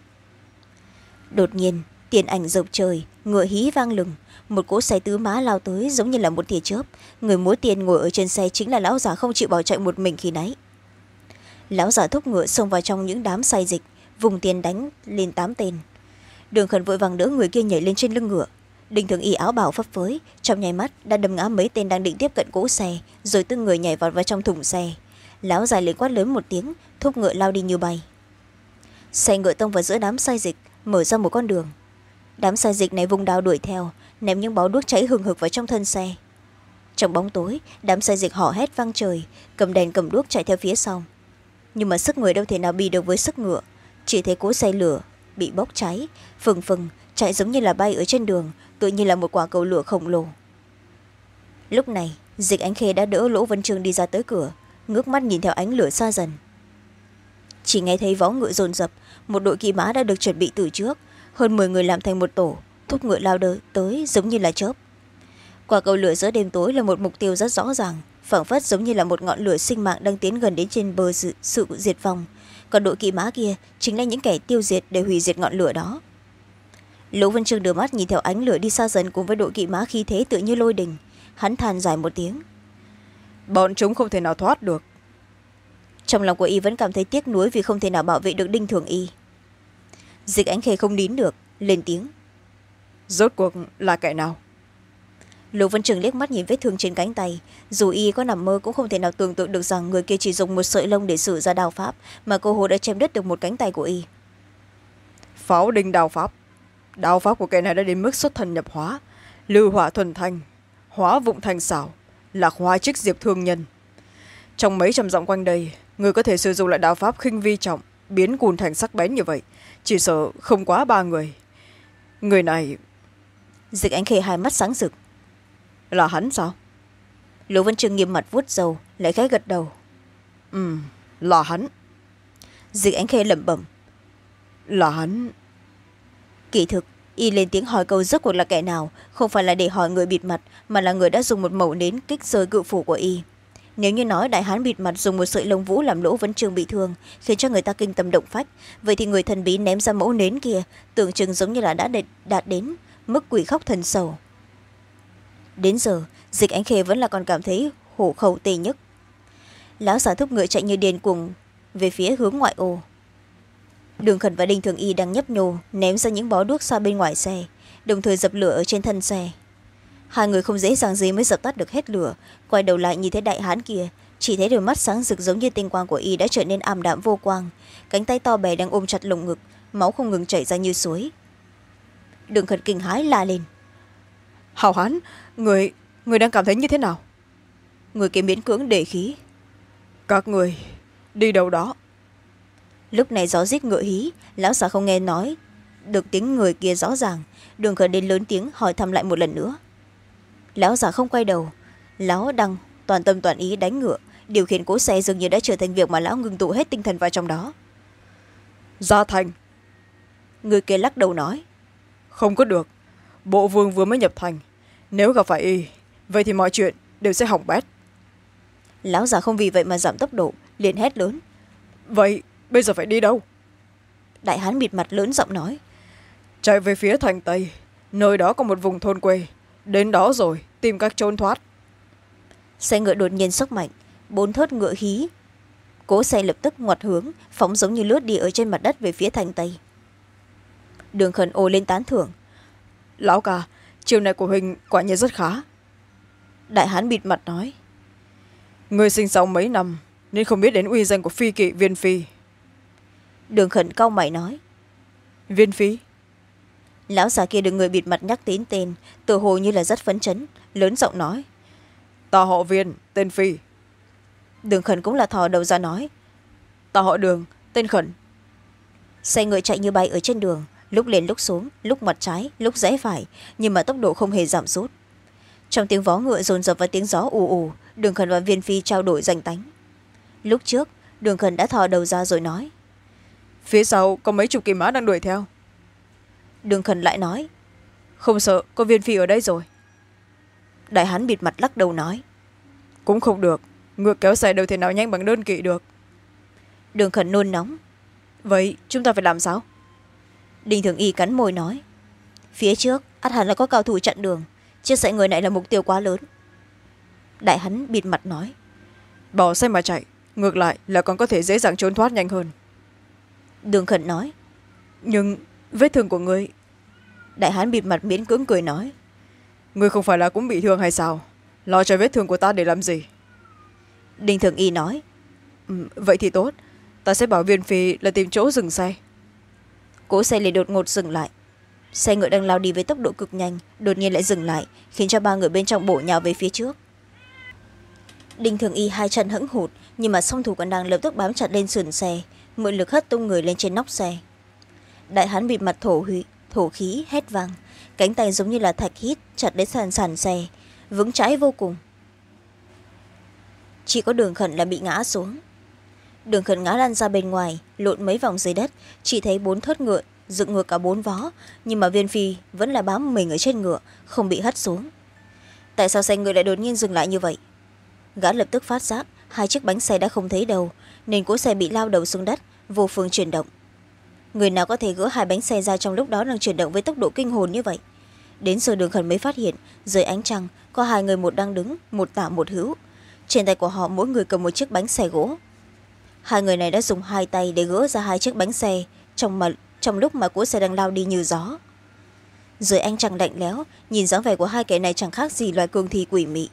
Đột nhiên, tiền ảnh rộng trời, ngựa hí vang lừng. Một cỗ xe tứ má lao tới giống như là một tia chớp. Người múa tiền ngồi ở trên xe chính là lão già không chịu bỏ chạy một mình khi nãy. Lão già thúc ngựa xông vào trong những đám say dịch, vùng tiền đánh lên tám tên. Đường khẩn vội vàng đỡ người kia nhảy lên trên lưng ngựa. Đình thường y áo bảo phấp phới, trong nháy mắt đã đâm ngã mấy tên đang định tiếp cận cỗ xe, rồi từng người nhảy vào vào trong thùng xe lão dài lấy quát lớn một tiếng, thúc ngựa lao đi như bay. Xe ngựa tông vào giữa đám sai dịch, mở ra một con đường. Đám sai dịch này vùng đao đuổi theo, ném những bó đuốc cháy hừng hực vào trong thân xe. Trong bóng tối, đám sai dịch họ hét vang trời, cầm đèn cầm đuốc chạy theo phía sau. Nhưng mà sức người đâu thể nào bị được với sức ngựa. Chỉ thấy cỗ xe lửa bị bốc cháy, phừng phừng, chạy giống như là bay ở trên đường tự như là một quả cầu lửa khổng lồ. Lúc này, dịch ánh khê đã đỡ lỗ vân trường đi ra tới cửa ngước mắt nhìn theo ánh lửa xa dần. Chỉ nghe thấy vó ngựa rồn rập một đội kỵ mã đã được chuẩn bị từ trước. Hơn m người làm thành một tổ thúc ngựa lao đời tới giống như là chớp. Quả cầu lửa giữa đêm tối là một mục tiêu rất rõ ràng phảng phất giống như là một ngọn lửa sinh mạng đang tiến gần đến trên bờ sự, sự diệt vong. Còn đội kỵ mã kia chính là những kẻ tiêu diệt để hủy diệt ngọn lửa đó. Lỗ vân trường đưa mắt nhìn theo ánh lửa đi xa dần cùng với đội kỵ mã khí thế tự như lôi đình. Hắn than dài một tiếng bọn chúng không thể nào thoát được. Trong lòng của y vẫn cảm thấy tiếc nuối vì không thể nào bảo vệ được đinh thường y. Dịch ánh khê không nín được lên tiếng. Rốt cuộc là kẻ nào? Lục vân trường liếc mắt nhìn vết thương trên cánh tay. Dù y có nằm mơ cũng không thể nào tưởng tượng được rằng người kia chỉ dùng một sợi lông để sử ra đao pháp mà cô hồ đã chém đứt được một cánh tay của y. Pháo đinh đao pháp. Đao pháp của kẻ này đã đến mức xuất thần nhập hóa lưu hỏa thuần thanh hóa vụng thành xảo lạc hóa trích diệp thương nhân. Trong mấy trăm dặm quanh đây người có thể sử dụng lại đao pháp khinh vi trọng biến cùn thành sắc bén như vậy chỉ sợ không quá ba người. Người này dịch ánh khê hai mắt sáng rực. Là hắn sao? Lỗ vân trương nghiêm mặt vuốt dầu lại khẽ gật đầu. Ừ là hắn. Dịch ánh khê lẩm bẩm. Là hắn. Kỳ thực y lên tiếng hỏi câu rốt cuộc là kẻ nào? Không phải là để hỏi người bịt mặt, mà là người đã dùng một mẩu nến kích rơi cự phủ của y. Nếu như nói đại hán bịt mặt dùng một sợi lông vũ làm lỗ vấn trường bị thương, khiến cho người ta kinh tâm động phách. Vậy thì người thần bí ném ra mẫu nến kia, tưởng chừng giống như là đã đạt đến mức quỷ khóc thần sầu. Đến giờ, dịch ánh khê vẫn là còn cảm thấy hổ khẩu tê nhức. Lão giả thúc ngựa chạy như điên cuồng về phía hướng ngoại ô đường khẩn và đinh thường y đang nhấp nhô ném ra những bó đuốc xa bên ngoài xe đồng thời dập lửa ở trên thân xe. Hai người không dễ dàng gì mới dập tắt được hết lửa quay đầu lại nhìn thấy đại hán kia chỉ thấy đôi mắt sáng rực giống như tinh quang của y đã trở nên ảm đạm vô quang cánh tay to bè đang ôm chặt lồng ngực máu không ngừng chảy ra như suối. Đường khẩn kinh hái la lên. Hào hán người người đang cảm thấy như thế nào? Người kia miễn cưỡng để khí các người đi đâu đó lúc này gió rít ngựa hí lão già không nghe nói được tiếng người kia rõ ràng. Đường khởi đến lớn tiếng hỏi thăm lại một lần nữa. Lão già không quay đầu lão đang toàn tâm toàn ý đánh ngựa điều khiển cố xe dường như đã trở thành việc mà lão ngừng tụ hết tinh thần vào trong đó. Gia thành! Người kia lắc đầu nói. Không có được bộ vương vừa mới nhập thành. Nếu gặp phải y vậy thì mọi chuyện đều sẽ hỏng bét. Lão già không vì vậy mà giảm tốc độ liền hét lớn. Vậy bây giờ phải đi đâu? Đại hán bịt mặt lớn giọng nói. Chạy về phía thành tây. Nơi đó có một vùng thôn quê. Đến đó rồi tìm cách trốn thoát. Xe ngựa đột nhiên sốc mạnh. Bốn thớt ngựa hí. Cố xe lập tức ngoặt hướng phóng giống như lướt đi ở trên mặt đất về phía thành tây. Đường khẩn ồ lên tán thưởng. Lão ca chiều này của huỳnh quả nhiên rất khá. Đại hán bịt mặt nói. Người sinh sống mấy năm nên không biết đến uy danh của phi kỵ viên phi đường khẩn cau mày nói. Viên phi. Lão già kia được người bịt mặt nhắc đến tên tự hồ như là rất phấn chấn lớn giọng nói. Ta họ viên tên phi. Đường khẩn cũng là thò đầu ra nói. Ta họ đường tên khẩn. Xe ngựa chạy như bay ở trên đường lúc lên lúc xuống lúc mặt trái lúc rẽ phải nhưng mà tốc độ không hề giảm sút. Trong tiếng vó ngựa dồn dập và tiếng gió ù ù đường khẩn và viên phi trao đổi danh tánh. Lúc trước đường khẩn đã thò đầu ra rồi nói phía sau có mấy chục kỳ mã đang đuổi theo. Đường khẩn lại nói không sợ có viên phi ở đây rồi. Đại hán bịt mặt lắc đầu nói cũng không được ngựa kéo xe đâu thể nào nhanh bằng đơn kỵ được. Đường khẩn nôn nóng vậy chúng ta phải làm sao? Đinh thường y cắn môi nói phía trước ắt hẳn là có cao thủ chặn đường chiếc xe người này là mục tiêu quá lớn. Đại hắn bịt mặt nói bỏ xe mà chạy ngược lại là còn có thể dễ dàng trốn thoát nhanh hơn đường khẩn nói. Nhưng vết thương của người đại hán bịt mặt miễn cưỡng cười nói. Người không phải là cũng bị thương hay sao? Lo cho vết thương của ta để làm gì? Đinh thường y nói. Ừ, vậy thì tốt. Ta sẽ bảo viên phi là tìm chỗ dừng xe. Cỗ xe liền đột ngột dừng lại. Xe ngựa đang lao đi với tốc độ cực nhanh đột nhiên lại dừng lại khiến cho ba người bên trong bổ nhào về phía trước. Đinh thường y hai chân hững hụt nhưng mà song thủ còn đang lập tức bám chặt lên sườn xe mượn lực hất tung người lên trên nóc xe. Đại hán bịt mặt thổ hụy thổ khí, hét vang. Cánh tay giống như là thạch hít, chặt đến sàn sàn xe, vững chãi vô cùng. Chỉ có đường khẩn là bị ngã xuống. Đường khẩn ngã lăn ra bên ngoài, lộn mấy vòng dưới đất, chỉ thấy bốn thớt ngựa, dựng ngược cả bốn vó, nhưng mà viên phi vẫn là bám mình ở trên ngựa, không bị hất xuống. Tại sao xe ngựa lại đột nhiên dừng lại như vậy? Gã lập tức phát giác, hai chiếc bánh xe đã không thấy đâu nên cỗ xe bị lao đầu xuống đất vô phương chuyển động. Người nào có thể gỡ hai bánh xe ra trong lúc đó đang chuyển động với tốc độ kinh hồn như vậy? Đến giờ đường khẩn mới phát hiện dưới ánh trăng có hai người một đang đứng một tả một hữu. Trên tay của họ mỗi người cầm một chiếc bánh xe gỗ. Hai người này đã dùng hai tay để gỡ ra hai chiếc bánh xe trong, mà, trong lúc mà cỗ xe đang lao đi như gió. Dưới ánh trăng lạnh lẽo nhìn dáng vẻ của hai kẻ này chẳng khác gì loài cương thi quỷ mị.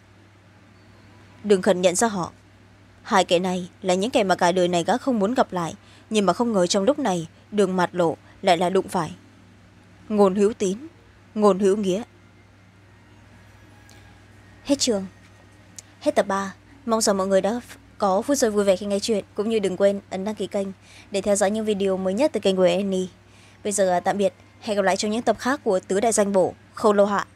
Đường khẩn nhận ra họ hai kẻ này là những kẻ mà cả đời này gã không muốn gặp lại, nhưng mà không ngờ trong lúc này, đường mặt lộ lại là đụng phải. Ngôn hữu tín, ngôn hữu nghĩa. Hết trường. Hết tập ba. Mong rằng mọi người đã có phút giây vui vẻ khi nghe chuyện, cũng như đừng quên ấn đăng ký kênh để theo dõi những video mới nhất từ kênh của Annie. bây giờ à, tạm biệt. Hẹn gặp lại trong những tập khác của tứ đại danh bổ, khâu lô hạ.